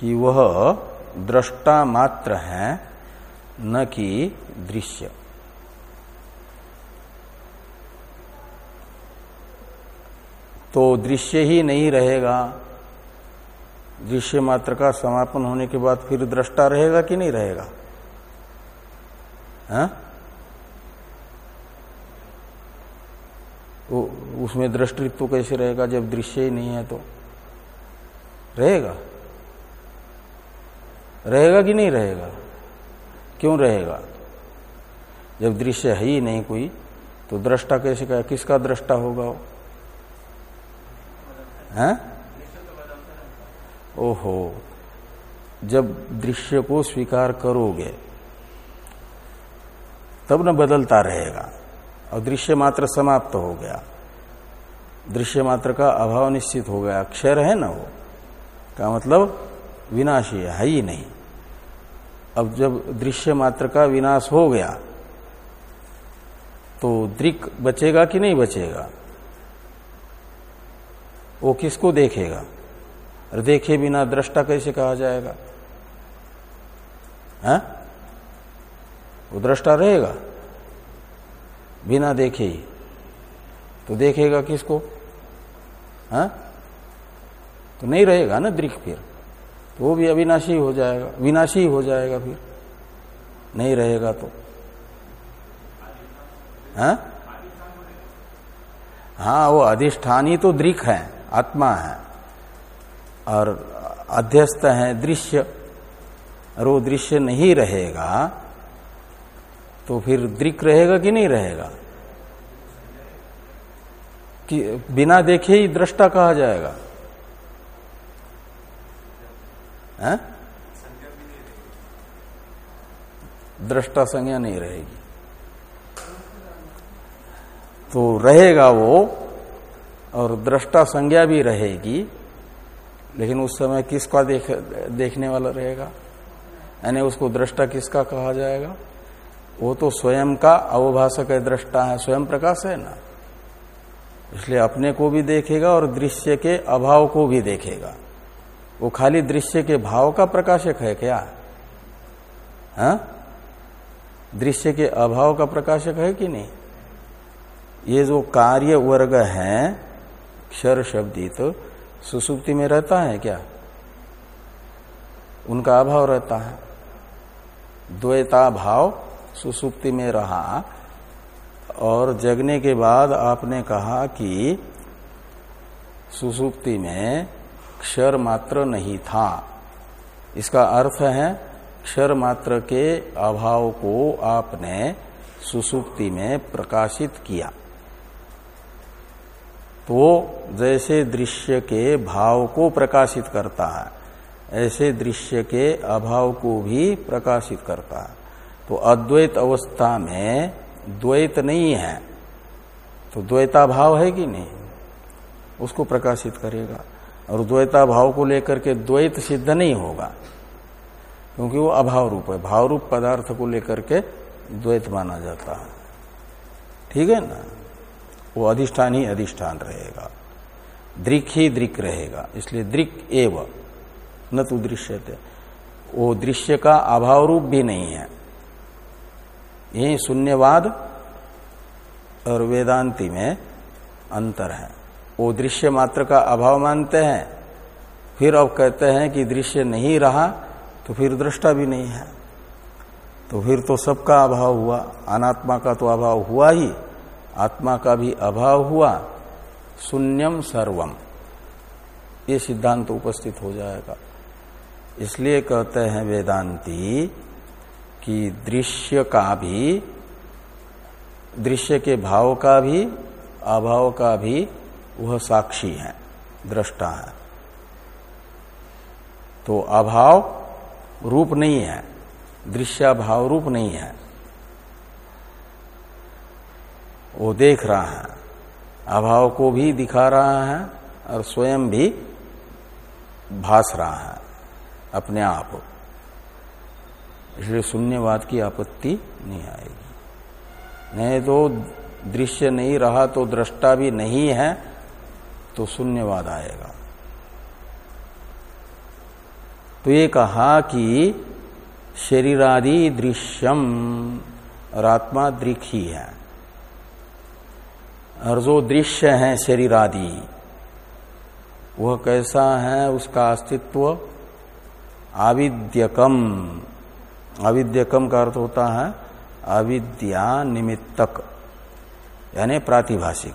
कि वह दृष्टा मात्र है, न कि दृश्य। तो दृश्य ही नहीं रहेगा। दृश्य मात्र का समापन होने के बाद फिर दृष्टा रहेगा कि नहीं रहेगा? हा? वो, उसमें दृष्टित्व कैसे रहेगा जब दृश्य ही नहीं है तो? रहेगा? रहेगा कि नहीं रहेगा? क्यों रहेगा? जब दृश्य है ही नहीं कोई तो दृष्टा कैसे कहा? किसका दृष्टा होगा वो? है? ओहो, जब दृश्य को स्वीकार करोगे तब न बदलता रहेगा। और दृश्य मात्र समाप्त हो गया। दृश्य मात्र का अभाव निश्चित हो गया। अक्षर है ना वो? का मतलब विनाशी है, ही नहीं। अब जब दृश्य मात्र का विनाश हो गया तो दृक बचेगा कि नहीं बचेगा? वो किसको देखेगा? और देखे बिना दृष्टा कैसे कहा जाएगा? है हाँ? वो दृष्टा रहेगा। बिना देखे ही। तो देखेगा किसको? है? तो नहीं रहेगा ना दृक फिर। तो वो भी अविनाशी हो जाएगा। विनाशी हो जाएगा फिर। नहीं रहेगा तो। है? हाँ? हाँ वो अधिष्ठानी तो दृक है, आत्मा है। और अध्यस्त है दृश्य। और वो दृश्य नहीं रहेगा। तो फिर दृक रहेगा कि नहीं रहेगा? कि बिना देखे ही दृष्टा कहा जाएगा? है? दृष्टा संज्ञा नहीं रहेगी। तो रहेगा वो, और दृष्टा संज्ञा भी रहेगी, लेकिन उस समय किसका देख, देखने वाला रहेगा? यानी उसको दृष्टा किसका कहा जाएगा? वो तो स्वयं का अवभाषक है, दृष्टा है, स्वयं प्रकाश है ना। इसलिए अपने को भी देखेगा और दृश्य के अभाव को भी देखेगा। वो खाली दृश्य के भाव का प्रकाशक है क्या? हा? दृश्य के अभाव का प्रकाशक है कि नहीं? ये जो कार्य वर्ग है, क्षर शब्दित तो सुसुप्ति में रहता है क्या? उनका अभाव रहता है। द्वैता भाव सुसुप्ति में रहा और जगने के बाद आपने कहा कि सुसुप्ति में क्षर मात्र नहीं था। इसका अर्थ है, क्षर मात्र के अभाव को आपने सुसुप्ति में प्रकाशित किया। तो जैसे दृश्य के भाव को प्रकाशित करता है, ऐसे दृश्य के अभाव को भी प्रकाशित करता है। तो अद्वैत अवस्था में द्वैत नहीं है। तो द्वैता भाव है कि नहीं? उसको प्रकाशित करेगा। और द्वैता भाव को लेकर के द्वैत सिद्ध नहीं होगा। क्योंकि वो अभाव रूप है। भाव रूप पदार्थ को लेकर के द्वैत माना जाता है। ठीक है ना? वो अधिष्ठान ही अधिष्ठान रहेगा। दृक ही दृक रहेगा। इसलिए दृक एव। न तो दृश्य वो दृश्य का अभाव रूप भी नहीं है। यही शून्यवाद और वेदांति में अंतर है। वो दृश्य मात्र का अभाव मानते हैं। फिर अब कहते हैं कि दृश्य नहीं रहा तो फिर दृष्टा भी नहीं है। तो फिर तो सबका अभाव हुआ, अनात्मा का तो अभाव हुआ ही, आत्मा का भी अभाव हुआ। शून्यम सर्वम। ये सिद्धांत उपस्थित हो जाएगा। इसलिए कहते हैं वेदांती कि दृश्य का भी, दृश्य के भाव का भी, अभाव का भी वह साक्षी है, दृष्टा है। तो अभाव रूप नहीं है, दृश्याभाव रूप नहीं है। वो देख रहा है, अभाव को भी दिखा रहा है और स्वयं भी भास रहा है, अपने आप इसलिए शून्यवाद की आपत्ति नहीं आएगी। नहीं तो दृश्य नहीं रहा तो दृष्टा भी नहीं है तो शून्यवाद आएगा। तो ये कहा कि शरीरादि दृश्यम, और आत्मा दृखी है। और जो दृश्य है शरीरादि, वह कैसा है, उसका अस्तित्व आविद्यकम। आविद्यकम का अर्थ होता है अविद्या निमित्तक, यानी प्रातिभाषिक।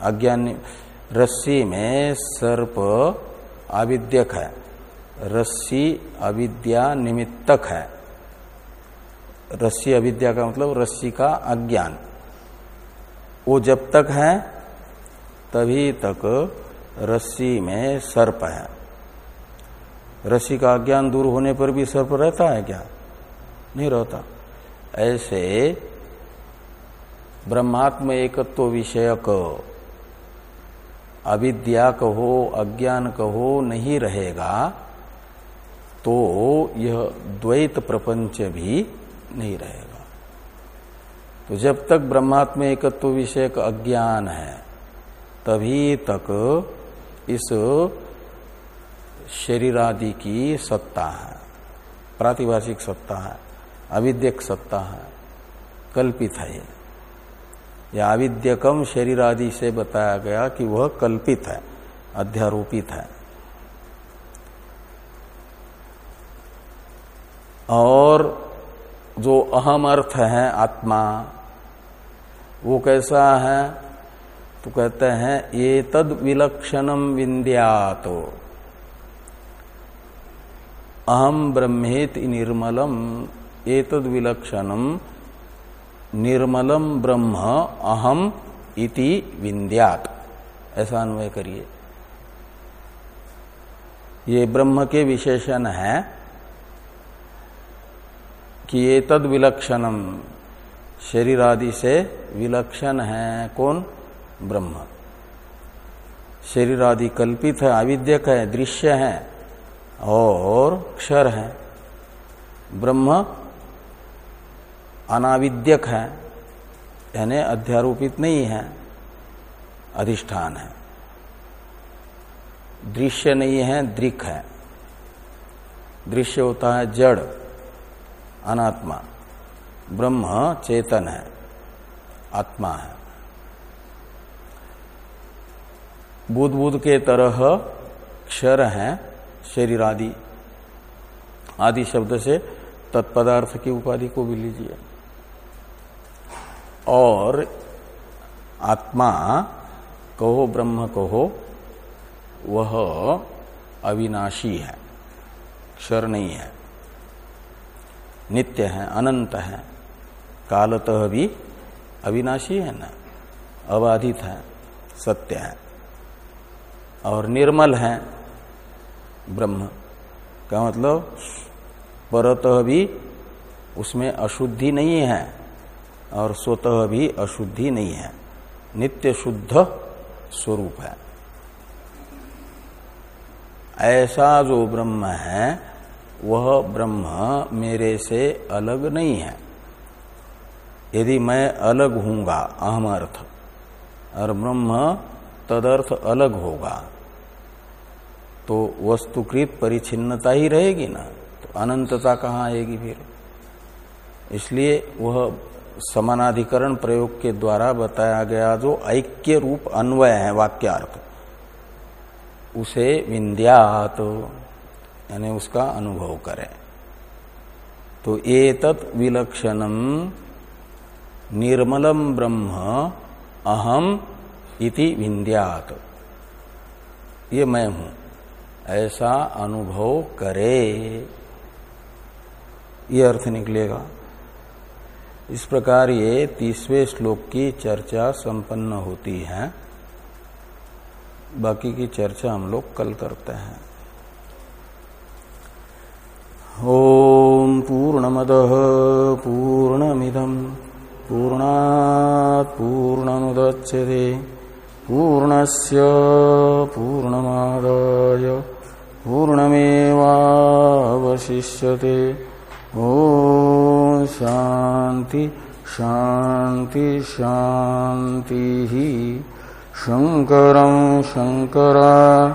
अज्ञान, रस्सी में सर्प आविद्यक है। रस्सी अविद्या निमित्तक है। रस्सी अविद्या का मतलब रस्सी का अज्ञान। वो जब तक है, तभी तक रस्सी में सर्प है। रस्सी का अज्ञान दूर होने पर भी सर्प रहता है क्या? नहीं रहता। ऐसे ब्रह्मात्म एकत्व विषयक अविद्या कहो, अज्ञान कहो नहीं रहेगा तो यह द्वैत प्रपंच भी नहीं रहेगा। तो जब तक ब्रह्मात्म एकत्व विषयक अज्ञान है, तभी तक इस शरीरादि की सत्ता है, प्रातिभाषिक सत्ता है। अविद्यक सत्ता है, कल्पित है यह अविद्यकम शरीर आदि से बताया गया कि वह कल्पित है, अध्यारोपित है। और जो अहम अर्थ है आत्मा, वो कैसा है? तो कहते हैं ये तद विलक्षणम विंध्यात अहम ब्रह्मेत निर्मलम। ये तद विलक्षणम निर्मलम ब्रह्म अहम इति विंध्यात ऐसा अन्वय करिए। ये ब्रह्म के विशेषण है कि ये तद विलक्षणम शरीर आदि से विलक्षण है कौन? ब्रह्म। शरीर आदि कल्पित है, अविद्यक है, दृश्य है और क्षर है। ब्रह्म अनाविद्यक है, यानी अध्यारोपित नहीं है, अधिष्ठान है। दृश्य नहीं है, दृक है। दृश्य होता है जड़, अनात्मा। ब्रह्म चेतन है, आत्मा है। बुध बुध के तरह क्षर है, शरीर आदि। आदि शब्द से तत्पदार्थ की उपाधि को भी लीजिए। और आत्मा कहो ब्रह्म कहो, वह अविनाशी है क्षर नहीं है, नित्य है, अनंत है, कालतः भी अविनाशी है ना, अबाधित है, सत्य है, और निर्मल है ब्रह्म। का मतलब? परतः भी उसमें अशुद्धि नहीं है। और स्वतः भी अशुद्धि नहीं है। नित्य शुद्ध स्वरूप है। ऐसा जो ब्रह्म है, वह ब्रह्म मेरे से अलग नहीं है। यदि मैं अलग हूँगा, अहम अर्थ, और ब्रह्म तदर्थ अलग होगा तो वस्तुकृत परिचिन्नता ही रहेगी ना? तो अनंतता कहाँ आएगी फिर? इसलिए वह समानाधिकरण प्रयोग के द्वारा बताया गया जो ऐक्य रूप अन्वय है, वाक्यार्थ। उसे विंध्यात, यानी उसका अनुभव करें। तो एतत् विलक्षणम निर्मलम ब्रह्म अहम इति विंध्यात। ये मैं हूँ, ऐसा अनुभव करे। ये अर्थ निकलेगा। इस प्रकार ये तीसवें श्लोक की चर्चा संपन्न होती है। बाकी की चर्चा हम लोग कल करते हैं। ओम पूर्णमद पूर्णमिदम पूर्णात पूर्णमुदच्यते पूर्णस्य पूर्णमादाय पूर्णमेवा भविष्यते ओ शांति शांति शांति ही। शंकरं शंकरा।